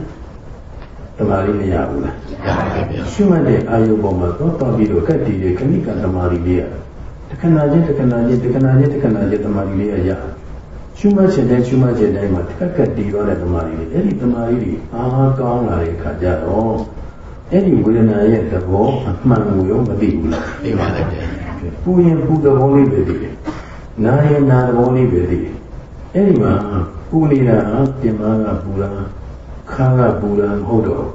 Speaker 1: တမာရီမရဘူးလား
Speaker 2: ရပါတယ်ဗျာ
Speaker 1: ရှုမှတ်တဲ့အာယုပေါ်မှာတော့တော်ပြီးတော့ကတ်တည်တဲ့ခဏိကတမာရီလေးရတ ခဏချင်းတခဏချင်းတခဏချင်းတခဏချင်းတမာရီလေးရရရှုမှတ်ခြင်းတိုင်းရှုမှတ်ခြင်းတိုင်းမှာတက်ကတ်တည်သွားတဲ့တမာရီလေးအဲ့ဒီတမာရီလေးအားကောင်းလာတဲ့အခါကျတော့အဲ့ဒီဝေဒနာရဲ့သဘောအမှန်ကိုရောမသိဘူးလား
Speaker 2: သိပါတယ်ဗျာ
Speaker 1: ပူရင်ပူသဘောလေးပဲသိတယ်နာရင်နာသဘောလေးပဲသိတယ်အဲ့ဒီမှာပူနေတာပြင်မာကပူတာခါကပူတာမဟုတ်တော့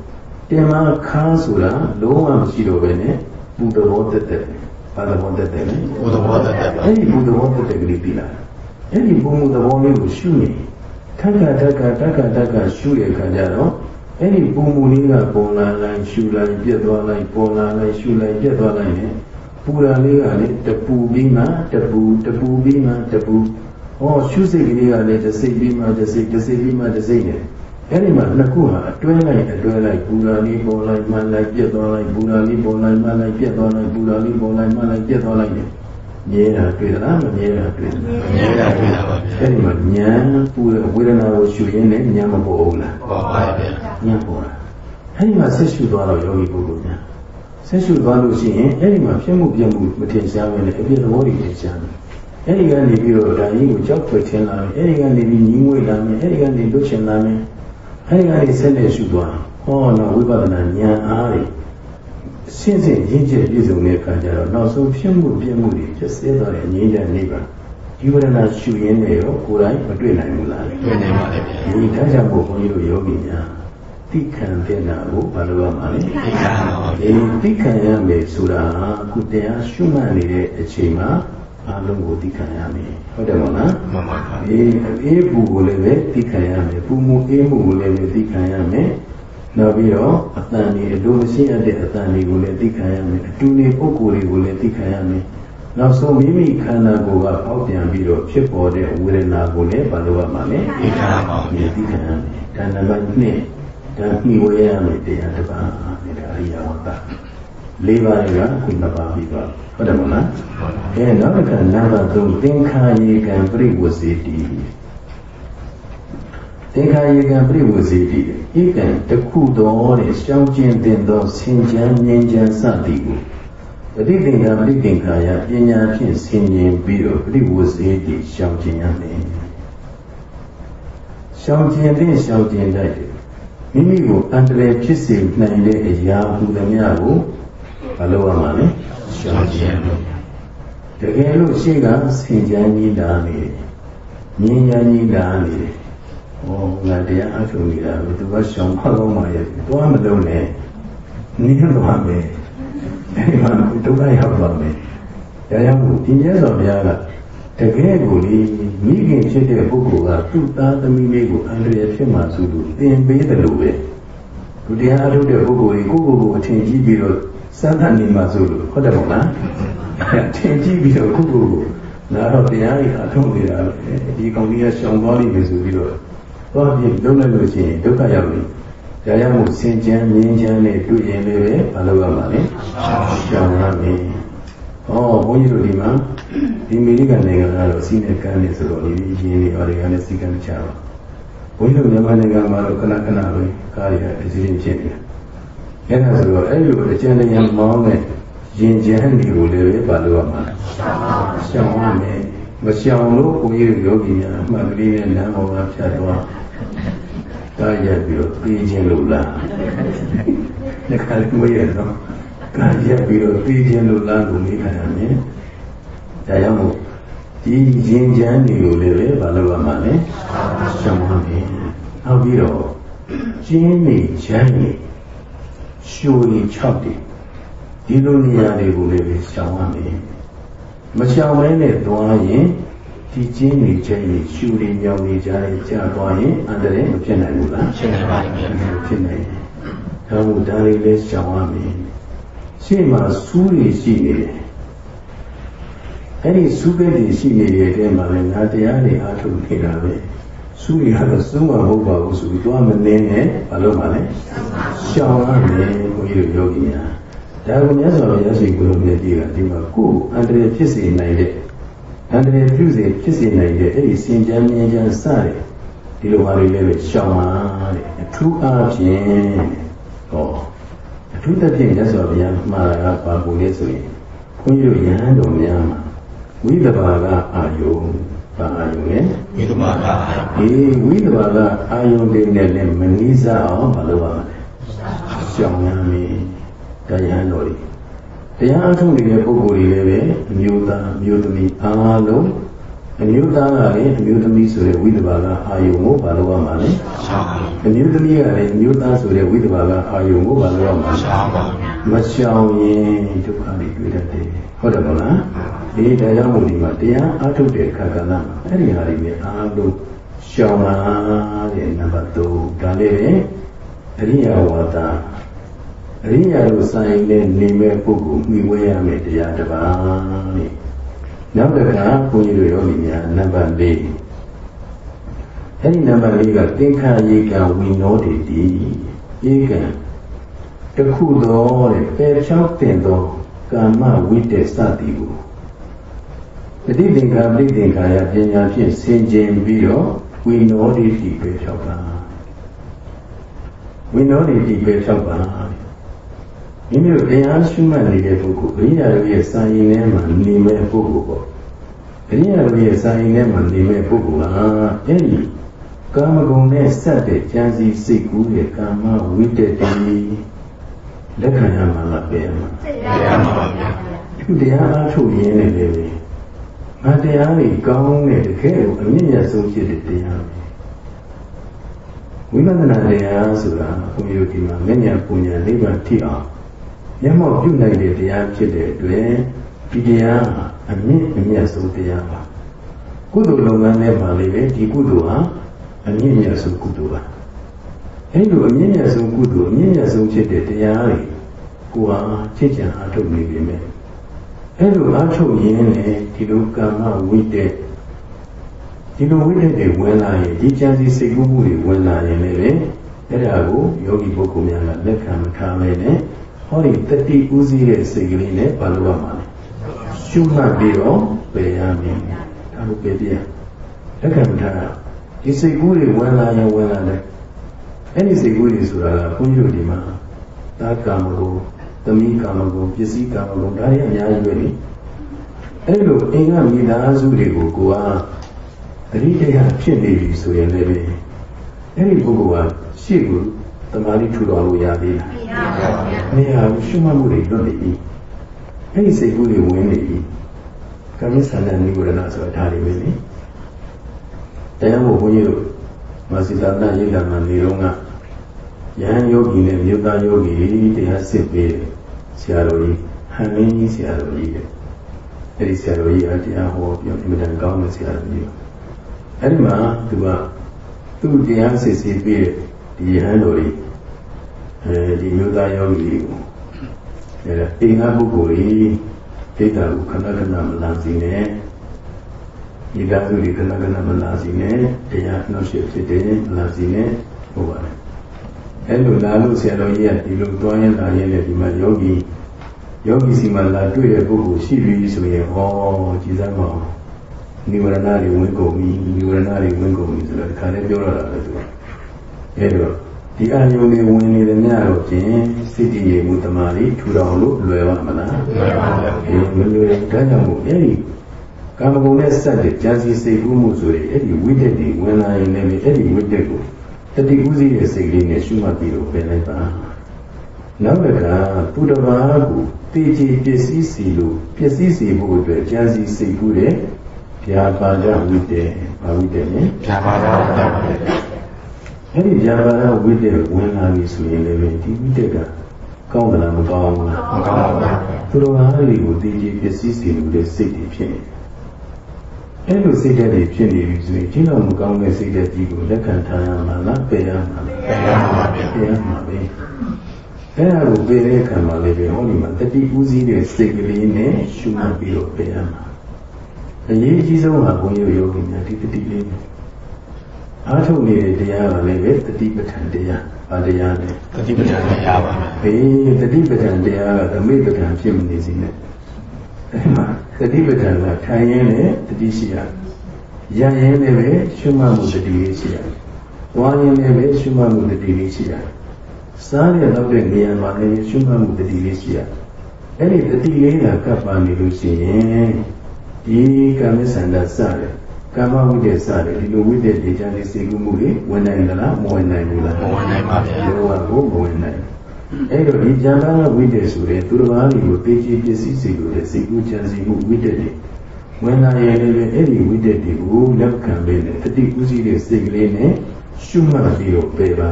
Speaker 1: ပြင်မာခါဆိုတာလုံးဝမရှိတော့ပဲနဲ့ပူသဘောတက်တက် ဘာသဘောတက်တက်လဲ
Speaker 2: ဘုဒ္ဓဘောတတ်တယ်ပါ
Speaker 1: အဲ့ဒီပူသဘောတက်တက်ကလေးသိလာအဲ့ဒီပူမှုသဘောလေးကိုရှုနေထက်ကထက်ကတက်ကတက်ကရှုတဲ့အခါကျတော့အဲ့ဒီပူမှုလေးကပေါ်လာလိုက်ရှုလိုက်ပြက်သွားလိုက်ပေါ်လာလိုက်ရှုလိုက်ပြက်သွားလိုက်နဲ့ပူတာလေးကလေတပူပြီးမှတပူတပူပြီးမှတပူဟောရှုစိတ်ကလေးကလည်းတစ်စိတ်ပြီးမှတစ်စိတ်တစ်စိတ်ပြီးမှတစ်စိတ်နဲ့ အဲ့ဒီမှာနှစ်ခုဟာအတွဲလိုက်အတွဲလိုက်ပူတာလေးပေါ်လိုက်မှလိုက်ပြက်သွားလိုက်ပူတာလေးပေါ်လိုက်မှလိုက်ပြက်သွားလိုက်ပူတာလေးပေါ်လိုက်မှလိုက်ပြက်သွားလိုက်နဲ့မြဲတာတွေ့သလားမမြဲတာတွေ့သလား
Speaker 2: အမြဲတမ်းတွေ့တာပါဗျာ
Speaker 1: အဲ့ဒီမှာဉာဏ်ပူတဲ့ဝေဒနာကိုရှုရင်းနဲ့ဉာဏ်မပေါ်ဘူးလား
Speaker 2: ပေါ်ပါဗျာ
Speaker 1: ဉာဏ်ပေါ်တာအဲ့ဒီမှာဆက်ရှုသွားတော့ယောဂီပုဂ္ဂိုလ်များဆက်ရှုသွားလို့ရှိရင်အဲ့ဒီမှာဖြစ်မှုပြမှုမထင်ရှားဘဲနဲ့အပြည့်သဘောတွေထင်ရှားတယ်အဲ့ဒီကနေပြီးတော့ဒါကြီးကိုကြောက်ဖွယ်ထင်လာတယ်အဲ့ဒီကနေပြီးညီငွေလာမယ်အဲ့ဒီကနေလွတ်ချင်လာမယ် အဲ့ဒီကနေဆက်လက်ရှုသွားဟောတော့ဝိပဿနာဉာဏ်အားတွေရှင်းရှင်းရင်းကျက်ပြည့်စုံတဲ့အခါကျတော့နောက်ဆုံးဖြစ်မှုပြမှုတွေဖြစ်စေသွားတဲ့ငြိမ်းချမ်းနိဗ္ဗာန်ဒီဝရဏရှုရင်းနဲ့ရောကိုယ်တိုင်မတွေ့နိုင်ဘူးလား
Speaker 2: တွေ့နေပါလေဗျာ
Speaker 1: ဒီဒါကြောင့်မို့ဘုန်းကြီးတို့ယောဂီများသိခံတဲ့နာကိုဘာလို့ရမှာလဲ
Speaker 2: သိခံပါပါ
Speaker 1: ဒီ
Speaker 2: ဗျာ
Speaker 1: သိခံရမယ်ဆိုတာခုတရားရှုမှတ်နေတဲ့အချိန်မှာ အလုံးကိုသိခံရမယ်ဟုတ်တယ်မဟုတ်လား
Speaker 2: မှန်ပါပါ
Speaker 1: အေးအေးပူကိုလည်းပဲသိခံရမယ်ပူမှုအေးမှုကိုလည်းပဲသိခံရမယ်နောက်ပြီးတော့အတန်ဒီအလိုမရှိရတဲ့အတန်ဒီကိုလည်းသိခံရမယ်အတူနေပုဂ္ဂိုလ်တွေကိုလည်းသိခံရမယ်နောက်ဆုံးမိမိခန္ဓာကိုယ်ကပေါက်ပြန်ပြီးတော့ဖြစ်ပေါ်တဲ့ဝေဒနာကိုလည်းဘာလို့ရမှာလဲ
Speaker 2: သိခံပါ
Speaker 1: ဒီ
Speaker 2: ဗျာ
Speaker 1: သိခံရမယ်ဒါနံပါတ်2ဒါမှီဝဲရမယ်တရားတစ်ပါးဒါအရိယဝတ္တ ၄ပါးကခုနှစ်ပါးပြီးပါဟုတ်တယ်မဟုတ်လားအဲနောက်တစ်ခါနံပါတ်3သင်္ခါယေကံပရိဝစီတိသင်္ခါယေကံပရိဝစီတိဧကံတခုတော်တဲ့ရှောင်းကျင်တင်သောဆင်ခြမ်းငြိမ်းချမ်းစသည်ကိုပฏิသင်္ခါပฏิသင်္ခါယပညာဖြင့်ဆင်ခြင်ပြီးတော့ပရိဝစီတိရှောင်းကျင်ရမယ်ရှောင်းကျင်တဲ့ရှောင်းကျင်တတ်တယ်မိမိကိုအန္တရာယ်ဖြစ်စေနိုင်တဲ့အရာဟူသမျှကို မလုပ်ရမှာလေရှောင်ကျဉ်လို့တကယ်လို့ရှေ့ကဆင်ကြမ်းကြီးလာနေတယ်။မြင်ညာကြီးလာနေတယ်။ဟောငါတရားအထုတ်နေတာဘယ်သူကရှောင်မလို့မှရဲ့။တွားမလုံးနဲ့။နင်းသွားမယ်။အဲဒီမှာဒုက္ခရောက်သွားမယ်။ဒါကြောင့်မို့ဒီမြတ်စွာဘုရားကတကယ်ကိုလေမိခင်ဖြစ်တဲ့ပုဂ္ဂိုလ်ကသူ့သားသမီးလေးကိုအန္တရာယ်ဖြစ်မှဆိုလို့သင်ပေးတယ်လို့ပဲ။ဒုတရားအထုတ်တဲ့ပုဂ္ဂိုလ်ကြီးကိုယ့်ကိုယ်ကိုအထင်ကြီးပြီးတော့ စမ်းသပ်နေမှဆိုလို့ဟုတ်တယ်မဟုတ်လား။အထင်ကြီးပြီးတော့ကိုယ့်ကိုယ်ကိုနားတော့တရားကြီးအထုတ်နေတာပဲ။ဒီကောင်ကြီးကရှောင်သွားလိမ့်မယ်ဆိုပြီးတော့သွားပြီးလုံးလိုက်လို့ရှိရင်ဒုက္ခရောက်နေ။ဒါကြောင့်မို့စင်ကြမ်းငြင်းချမ်းနဲ့တွေ့ရင်လည်းပဲမလုပ်ရပါနဲ့။ရှောင်ရမယ်။ဩဘုန်းကြီးတို့ဒီမှာဒီအမေရိကန်နိုင်ငံကတော့စီးနဲ့ကမ်းနေဆိုတော့ဒီရင်းတွေဘာတွေကလည်းစီကမ်းချပါဘုန်းကြီးတို့မြန်မာနိုင်ငံမှာတော့ခဏခဏပဲကားတွေကအစည်းအဝေးဖြစ်နေတယ် အဲ့ဒါဆိုတော့အဲ့လိုအကျဉ်းဉာဏ်မောင်းတဲ့ရင်ကျန်းတွေကိုလည်းပဲပါလို့ရမှာရှောင်ရမယ်မရှောင်လို့ဘုန်းကြီးတို့ယောဂီများအမှန်ကလေးနဲ့လမ်းပေါ်ကဖြတ်သွားကားရက်ပြီးတော့ပြေးခြင်းလို့လားဒီခါလေးမရတော့ကားရက်ပြီးတော့ပြေးခြင်းလို့လားလို့နေခံရမယ်ဒါကြောင့်မို့ဒီရင်ချမ်းတွေကိုလည်းပဲမလုပ်ရမှာလေရှောင်ရမယ်နောက်ပြီးတော့ကျင်းနေချမ်းနေ ရှိုးနေ၆တည်ဒီလိုနေရာတွေကိုလည်းပဲရှောင်ရမယ်မရှောင်ဘဲနဲ့သွားရင်ဒီကျင်းနေချမ်းနေရှူနေမြောင်နေကြတဲ့ကြာသွားရင်အန္တရာယ်မဖြစ်နိုင်ဘူးလား
Speaker 2: ဖြစ်နိုင်ပါလိမ့်မယ်
Speaker 1: ဖြစ်နိုင်တယ်ဒါမို့ဒါလေးလည်းရှောင်ရမယ်ရှေ့မှာစူးတွေရှိနေတယ်အဲ့ဒီစူးပဲတွေရှိနေတဲ့တဲမှာလည်းငါတရားတွေအားထုတ်နေတာပဲ စူးတွေကတော့စူးမှာမဟုတ်ပါဘူးဆိုပြီးသွားမနေနဲ့ဘာလို့မှလဲရှောင်ရမယ်ဘုန်းကြီးတို့ယောဂီများဒါကမြတ်စွာဘုရားရှိခိုးလို့မြတ်ကြီးကဒီမှာကိုယ်အန္တရာယ်ဖြစ်စေနိုင်တဲ့အန္တရာယ်ပြုစေဖြစ်စေနိုင်တဲ့အဲ့ဒီစင်ကြမ်းမြင်ကြမ်းစတဲ့ဒီလိုပါလေးလည်းပဲရှောင်ပါတဲ့အထူးအားဖြင့်ဟောအထူးသဖြင့်မြတ်စွာဘုရားမှားတာကပါဖို့လဲဆိုရင်ဘုန်းကြီးတို့ယဟန်တော်များမှာဝိသဘာကအာယု ဘာအာယုလဲ
Speaker 2: မိသမာက
Speaker 1: အေးဝိသဘာကအာယုတွေနဲ့လည်းမနည်းစားအောင်မလုပ်ပါနဲ့ရှောင်ရမယ်တရားတော်တွေတရားအထုတ်နေတဲ့ပုဂ္ဂိုလ်တွေလည်းပဲအမျိုးသားအမျိုးသမီးအားလုံးအမျိုးသားကလည်းအမျိုးသမီးဆိုတဲ့ဝိသဘာကအာယုကိုဘာလို့ရမှာလဲ
Speaker 2: ရှောင်းပါ
Speaker 1: အမျိုးသမီးကလည်းအမျိုးသားဆိုတဲ့ဝိသဘာကအာယုကိုဘာလို့ရမှာလဲ
Speaker 2: ရှောင်းပါ
Speaker 1: မရှောင်ရင်ဒုက္ခတွေတွေ့တတ်တယ်ဟုတ်တယ်မဟုတ်လား ဒီတရားကြောင့်မို့ဒီမှာတရားအထုတ်တဲ့ခါကလာအဲ့ဒီဟာတွေပဲအားလုံးရှောင်ပါတဲ့နံပါတ်3ဒါလေးပဲအရိယဝါဒအရိယာတို့ဆိုင်နဲ့နေမဲ့ပုဂ္ဂိုလ်မိဝဲရမယ်တရားတစ်ပါးတဲ့နောက်တစ်ခါဘုန်းကြီးတို့ယောဂီများနံပါတ်4အဲ့ဒီနံပါတ်4ကသင်္ခါယေကဝိနောတိတိဧကံတခုသောတဲ့ပယ်ဖြောက်တင်သောကာမဝိတ္တစသည်ကို ပฏิသင်္ခါပฏิသင်္ခါယပညာဖြင့်ဆင်ခြင်ပြီးတော့ဝိနောတိတိပယ်ဖြောက်ပါဝိနောတိတိပယ်ဖြောက်ပါမိမိတို့တရားရှုမှတ်နေတဲ့ပုဂ္ဂိုလ်အရိယာတို့ရဲ့စာရင်ထဲမှာနေမဲ့ပုဂ္ဂိုလ်ပေါ့အရိယာတို့ရဲ့စာရင်ထဲမှာနေမဲ့ပုဂ္ဂိုလ်ဟာအဲ့ဒီကာမဂုဏ်နဲ့ဆက်တဲ့ဉာဏ်စီစိတ်ကူးတဲ့ကာမဝိတ္တတိလက်ခံရမှာလားပြန်မှာ
Speaker 2: တရားမှာပါဗျာ
Speaker 1: သူတရားအားထုတ်ရင်းနဲ့လည်း ပဲငါတရားတွေကောင်းတဲ့တကယ်ကိုအမြင့်မြတ်ဆုံးဖြစ်တဲ့တရားပဲဝိပဿနာတရားဆိုတာဘုရားဒီမှာမျက်ဉာဏ်ပူညာနိဗ္ဗာန်ထိအောင်မျက်မှောက်ပြုနိုင်တဲ့တရားဖြစ်တဲ့အတွက်ဒီတရားဟာအမြင့်အမြတ်ဆုံးတရားပါကုသိုလ်လုပ်ငန်းထဲမှာလည်းပဲဒီကုသိုလ်ဟာအမြင့်မြတ်ဆုံးကုသိုလ်ပါအဲ့လိုအမြင့်မြတ်ဆုံးကုသိုလ်အမြင့်မြတ်ဆုံးဖြစ်တဲ့တရားတွေကိုဟာချစ်ချင်အားထုတ်နေပြီမဲ့ အဲ့လိုအားထုတ်ရင်းနဲ့ဒီလိုကာမဝိတ္တဒီလိုဝိတ္တတွေဝင်လာရင်ဒီကြံစီစိတ်ကူးမှုတွေဝင်လာရင်လည်းပဲအဲ့ဒါကိုယောဂီပုဂ္ဂိုလ်များကလက်ခံမထားမဲနဲ့ဟောဒီတတိဥစည်းတဲ့စိတ်ကလေးနဲ့ပါလို့ရမှာလေရှုမှတ်ပြီးတော့ပယ်ရမယ်ဒါကိုပယ်ပြလက်ခံမထားတာဒီစိတ်ကူးတွေဝင်လာရင်ဝင်လာတယ်အဲ့ဒီစိတ်ကူးတွေဆိုတာကဘုန်းကြီးတို့ဒီမှာသာကာမဂုဏ် သမီးကာမဂုဏ်ပစ္စည်းကာမဂုဏ်ဒါတွေအများကြီးပဲလေအဲ့လိုအင်္ဂမိသားစုတွေကိုကိုကတတိတရားဖြစ်နေပြီဆိုရင်လည်းအဲ့ဒီပုဂ္ဂိုလ်ကရှေ့ကိုတမာတိထူတော်လို့ရသေးလားမရဘူးရှုမှတ်မှုတွေလွတ်နေပြီအဲ့ဒီစိတ်ကူးတွေဝင်နေပြီကာမိသန္တနိဂုရဏဆိုတာဒါတွေပဲလေတရားမို့ဘုန်းကြီးတို့မာစီတာနာရိက္ခာမှာနေတော့က ယဟန်ယောဂီနဲ့မြို့သားယောဂီတရားစစ်ပေးတယ်ဆရာတော်ကြီးဟန်မင်းကြီးဆရာတော်ကြီးတဲ့အဲ့ဒီဆရာတော်ကြီးအတရားဟောပြောအင်မတန်ကောင်းတဲ့ဆရာတော်ကြီးအဲ့ဒီမှာသူကသူ့တရားစစ်စစ်ပြည့်ဒီဟန်တော်ကြီးအဲဒီမျိုးသားယောဂီကိုအဲ့ဒါအိမ်ကပုဂ္ဂိုလ်ကြီးဒိဋ္ဌာကိုခဏခဏမလာစီနဲ့ဒီသားစုတွေခဏခဏမလာစီနဲ့တရားနှောက်ရှက်ဖြစ်တယ်မလာစီနဲ့ဟောပါတယ် အဲ့လိုလာလို့ဆရာတော်ကြီးကဒီလိုတွားရင်လာရင်လည်းဒီမှာယောဂီယောဂီစီမှာလာတွေ့တဲ့ပုဂ္ဂိုလ်ရှိပြီဆိုရင်ဟောကြည်စမ်းပါဦးနိဝရဏတွေဝင်ကုန်ပြီနိဝရဏတွေဝင်ကုန်ပြီဆိုတော့ဒီခါလေးပြောရတာလေသူကအဲ့တော့ဒီအာယုန်တွေဝင်နေတဲ့ညတော့ဖြင့်စိတ္တိရေမူတမာရီထူထောင်လို့လွယ်ပါမလားလွယ်ပါဘူးမလွယ်ဒါကြောင့်မို့အဲ့ဒီကာမဂုဏ်နဲ့စက်တဲ့ဉာဏ်စီစိတ်ကူးမှုဆိုရင်အဲ့ဒီဝိတ္တတွေဝင်လာရင်လည်းအဲ့ဒီဝိတ္တကို တတိဥစည်းရဲ့စိတ်လေးနဲ့ရှုမှတ်ပြီးတော့ပြင်လိုက်ပါနောက်တစ်ခါသူတစ်ပါးကိုတည်ကြည်ပစ္စည်းစီလို့ပစ္စည်းစီဖို့အတွက်ဉာဏ်စီစိတ်ကူးတဲ့ဗျာပါဒဝိတ္တဘာဝိတ္တလဲ
Speaker 2: ဗျာပါဒဝိတ္တ
Speaker 1: အဲ့ဒီဗျာပါဒဝိတ္တဝင်လာပြီဆိုရင်လည်းဒီဝိတ္တကကောင်းသလားမကောင်းဘူးလား
Speaker 2: မကောင်းပါဘူး
Speaker 1: သူတော်ဘာတွေကိုတည်ကြည်ပစ္စည်းစီလို့တဲ့စိတ်တွေဖြစ်နေတယ် အဲ့လိုစိတ်ဓာတ်တွေဖြစ်နေပြီဆိုရင်ဒီလိုမကောင်းတဲ့စိတ်ဓာတ်ကြီးကိုလက်ခံထားရမှာလားပယ်ရမှာလား
Speaker 2: ပယ်ရမှာပါပ
Speaker 1: ယ်ရမှာပဲအဲ့ဒါကိုပယ်တဲ့ခံမှာလည်းပဲဟောဒီမှာတတိဥစည်းတဲ့စိတ်ကလေးနဲ့ရှုမှတ်ပြီးတော့ပယ်ရမှာအရေးကြီးဆုံးကဘုန်းကြီးယောဂီများဒီတတိလေးနဲ့အားထုတ်နေတဲ့တရားကလည်းပဲတတိပဋ္ဌာန်တရားဘာတရားလဲ
Speaker 2: တတိပဋ္ဌာန်တရားပါ
Speaker 1: ပဲအေးတတိပဋ္ဌာန်တရားကသမိပဋ္ဌာန်ဖြစ်မနေစေနဲ့ အဲ့မှာတတိပဋ္ဌာန်ကထိုင်ရင်းနဲ့တတိရှိရရရင်လည်းပဲရှုမှတ်မှုတတိလေးရှိရဝါရင်လည်းပဲရှုမှတ်မှုတတိလေးရှိရစားရတော့တဲ့နေရာမှာလည်းရှုမှတ်မှုတတိလေးရှိရအဲ့ဒီတတိလေးကကပ်ပါနေလို့ရှိရင်ဒီကာမစန္ဒစတယ်ကာမဝိတ္တစတယ်ဒီလိုဝိတ္တတွေကြတဲ့စေကုမှုတွေဝင်နိုင်သလားမဝင်နိုင်ဘူးလား
Speaker 2: မဝင်နိုင်ပါဗျာ
Speaker 1: လောကကိုမဝင်နိုင် အဲ့တော့ဒီဉာဏ်ပါဝိတ္တဆိုတဲ့သူတော်ဘာတွေကိုသိချပစ္စည်းစီလို့တဲ့စိတ်ကူးကြံစီမှုဝိတ္တတွေဝင်လာရင်လည်းအဲ့ဒီဝိတ္တတွေကိုလက်ခံပေးတယ်တတိဥစည်းတဲ့စိတ်ကလေးနဲ့ရှုမှတ်ပြီးတော့ပယ်ပါ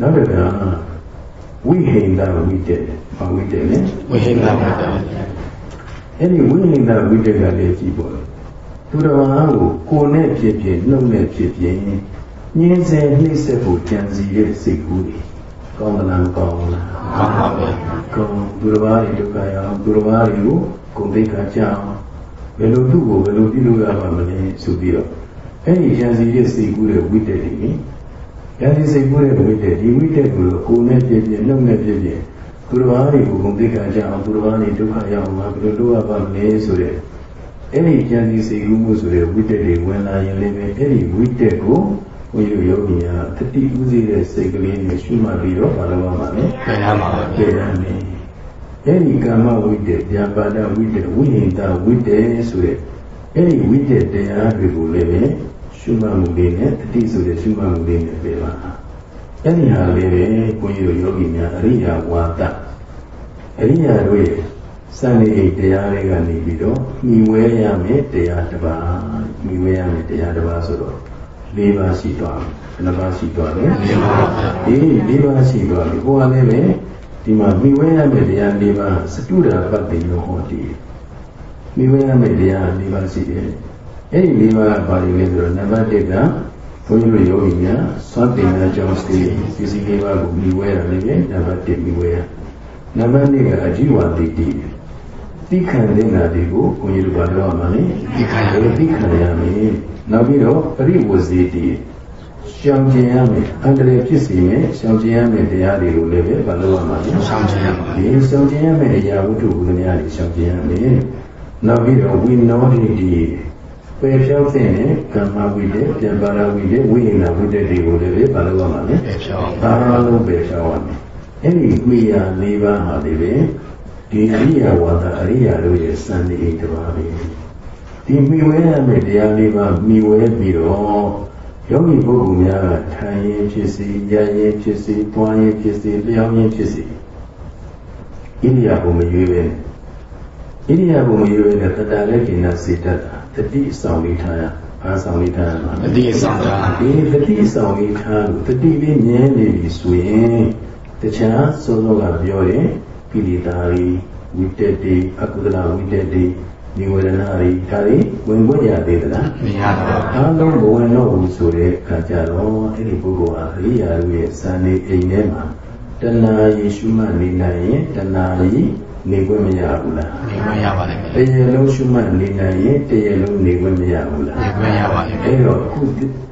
Speaker 1: နောက်တစ်ခါဝိဟိန္ဒဝိတ္တဘာဝိတ္တလဲ
Speaker 2: ဝိဟိန္ဒဝိတ္တ
Speaker 1: အဲ့ဒီဝိဟိန္ဒဝိတ္တကလည်းကြည့်ပေါ်တယ်သူတော်ဘာကိုကိုယ်နဲ့ဖြစ်ဖြစ်နှုတ်နဲ့ဖြစ်ဖြစ်ညင်းစေနှိမ့်ဆက်ဖို့ကြံစီတဲ့စိတ်ကူးတွေ ကောင်းသလားကောင်းလား
Speaker 2: ကောင်းပါပဲ
Speaker 1: ကောင်းသူတော်ဘာတွေဒုက္ခရအောင်သူတော်ဘာတွေကိုဂုဏ်သိက္ခာကြအောင်ဘယ်လိုသူ့ကိုဘယ်လိုပြုလုပ်ရမှာမလဲဆိုပြီးတော့အဲ့ဒီဉာဏ်စီရဲ့စိတ်ကူးတဲ့ဝိတ္တတွေဉာဏ်စီစိတ်ကူးတဲ့ဝိတ္တဒီဝိတ္တကိုကိုယ်နဲ့ပြည့်ပြည့်နှုတ်နဲ့ပြည့်ပြည့်သူတော်ဘာတွေကိုဂုဏ်သိက္ခာကြအောင်သူတော်ဘာတွေဒုက္ခရအောင်ဘယ်လိုလုပ်ရပါမလဲဆိုတဲ့အဲ့ဒီဉာဏ်စီစိတ်ကူးမှုဆိုတဲ့ဝိတ္တတွေဝင်လာရင်လည်းအဲ့ဒီဝိတ္တကို ဘုန်းကြီးတို့ယောဂီကတတိဥသိတဲ့စိတ်ကလေးနဲ့ရှုမှတ်ပြီးတော့မလုပ်ရမှာလေ
Speaker 2: ပြရမှာပါ
Speaker 1: ပြရမယ်အဲ့ဒီကာမဝိတ္တဗျာပါဒဝိတ္တဝိဟိတဝိတ္တဆိုတဲ့အဲ့ဒီဝိတ္တတရားတွေကိုလည်းပဲရှုမှတ်မှုလေးနဲ့တတိဆိုတဲ့ရှုမှတ်မှုလေးနဲ့ပြပါအဲ့ဒီဟာလေးပဲဘုန်းကြီးတို့ယောဂီများအရိယာဝါဒအရိယာတို့ရဲ့စံနေတရားတွေကနေပြီးတော့မြည်ဝဲရမယ်တရားတစ်ပါးမြည်ဝဲရမယ်တရားတစ်ပါးဆိုတော့ ၄ပါးရှိသွားပြီဘယ်နှပါးရှိသွားလဲ၄ပါးအေး၄ပါးရှိသွားပြီဟိုကလည်းပဲဒီမှာမိဝဲရမယ့်တရား၄ပါးစတုဒာပတ်တိလို့ဟောတည်မိဝဲရမယ့်တရား၄ပါးရှိတယ်အဲ့ဒီ၄ပါးကဘာတွေလဲဆိုတော့နံပါတ်၁ကဘုန်းကြီးတို့ယောဂီများသွတ်တင်တဲ့ကြောင့်စတိပစ္စည်း၄ပါးကိုမိဝဲရလည်းပဲနံပါတ်၁မိဝဲရနံပါတ်2ကအကြည့်ဝတိတိ တိခံတဲ့နာတွေကိုဘုန်းကြီးတို့ဘာလို့ရမှာလဲ
Speaker 2: တိခံရ
Speaker 1: တိခံရမယ်နောက်ပြီးတော့ပရိဝဇေတိရှောင်ကျင်ရမယ်အန္တရာယ်ဖြစ်စေမယ်ရှောင်ကျင်ရမယ်တရားတွေကိုလည်းပဲမလုပ်ရမှာလေ
Speaker 2: ရှောင်ကျင်ရမှာ
Speaker 1: ဒီရှောင်ကျင်ရမယ်အရာဝတ္ထုဘုရားတွေရှောင်ကျင်ရမယ်နောက်ပြီးတော့ဝိနောဒိတိပယ်ဖြောက်တဲ့ကမ္မဝိတ္တပြန်ပါရဝိတ္တဝိညာဝိတ္တတွေကိုလည်းပဲမလုပ်ရမှာလေ
Speaker 2: ပယ်ဖြောက်
Speaker 1: အားလုံးပယ်ဖြောက်ရမယ်အဲ့ဒီမိယာ၄ပါးဟာလည်းပဲ ဒီအရိယဝါဒအရိယတို့ရဲ့စံနေတပါးပဲဒီမိဝဲရမယ့်တရားလေးပါမိဝဲပြီးတော့ယောဂီပုဂ္ဂိုလ်များကထိုင်ရင်ဖြစ်စေ၊ရရင်ဖြစ်စေ၊တွားရင်ဖြစ်စေ၊လျောင်းရင်ဖြစ်စေဣရိယာပုမရွေးပဲဣရိယာပုမရွေးပဲနဲ့တတလည်းကိနာစေတတ်တာတတိဆောင်လေးထားရဘာဆောင်လေးထားရမှာ
Speaker 2: တတိဆောင်ထား
Speaker 1: ဒီတတိဆောင်လေးထားလို့တတိလေးမြဲနေပြီဆိုရင်တခြားစောစောကပြောတယ်ပ ကိလေသာတွေဝိတက်တွေအကုသလဝိတက်တွေဒီဝေဒနာတွေဒါတွေဝင်ခွင့်ရသေးသလား
Speaker 2: မရပါဘူး
Speaker 1: အားလုံးဘဝင်တော့ဘူးဆိုတဲ့အခါကျတော့အဲ့ဒီပုဂ္ဂိုလ်ဟာအရိယာရဲ့စံနေအိမ်ထဲမှာတဏှာယေရှုမှတ်နေနိုင်ရင်တဏှာကြီးနေခွင့်မရဘူးလား
Speaker 2: နေခွင့်ရပါတယ်
Speaker 1: တရလုံးရှုမှတ်နေနိုင်ရင်တရလုံးနေခွင့်မရဘူးလား
Speaker 2: နေခွင့်ရပါတယ်
Speaker 1: အဲ့တော့အခု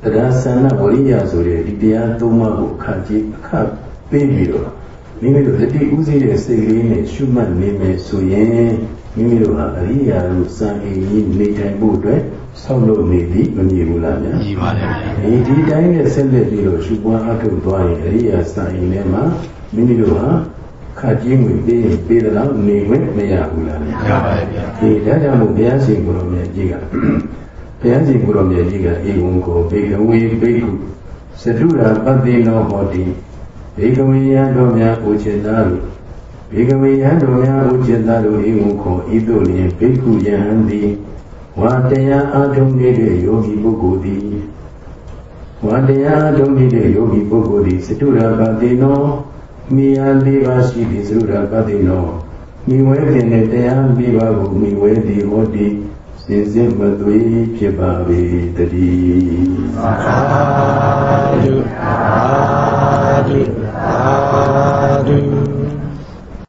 Speaker 1: တရားဆန္ဒဝရိယဆိုတဲ့ဒီတရားသုံးပါးကိုအခါကြီးအခါပေးပြီးတော့ မိမိတို့တတိဥသိတဲ့စိတ်ကလေးနဲ့ရှုမှတ်နေမယ်ဆိုရင်မိမိတို့ဟာအရိယာတို့စံအိမ်ကြီးနေထိုင်ဖို့အတွက်ဆောက်လုပ်နေသည်မမြင်ဘူးလားဗျာ
Speaker 2: ညီပါတယ်ဗျာ
Speaker 1: ဒီဒီတိုင်းနဲ့ဆက်လက်ပြီးတော့ရှုပွားအထုတ်သွားရင်အရိယာစံအိမ်ထဲမှာမိမိတို့ဟာခါကြီးငွေပေးရင်ပေးတယ်လို့နေခွင့်မရဘူးလားဗျာ
Speaker 2: ရပါတယ်ဗျာ
Speaker 1: ဒီဒါကြောင့်မို့ဘုရားရှင်ကိုယ်တော်မြတ်ကြီးကဘုရားရှင်ကိုယ်တော်မြတ်ကြီးကဧဝံကိုဘေကဝေဘိက္ခုသတုရာပတ္တိနောဟောတိ ဘေကဝေယံတို့များဥจิตနာတို့ဘေကဝေယံတို့များဥจิตနာတို့ဤဟုခေါ်ဤသို့လျင်ဘိက္ခုယံသည်ဝါတရားအထုံးနေတဲ့ယောဂီပုဂ္ဂိုလ်သည်ဝါတရားအထုံးနေတဲ့ယောဂီပုဂ္ဂိုလ်သည်စတုရပတိနောမိယာလေးပါးရှိသည့်စတုရပတိနောမိဝဲတင်တဲ့တရားမိပါကိုမိဝဲသည်ဟောသည်စင်စစ်မသွေးဖြစ်ပါ၏တည်းသာ
Speaker 2: ဓုသာဓု Hare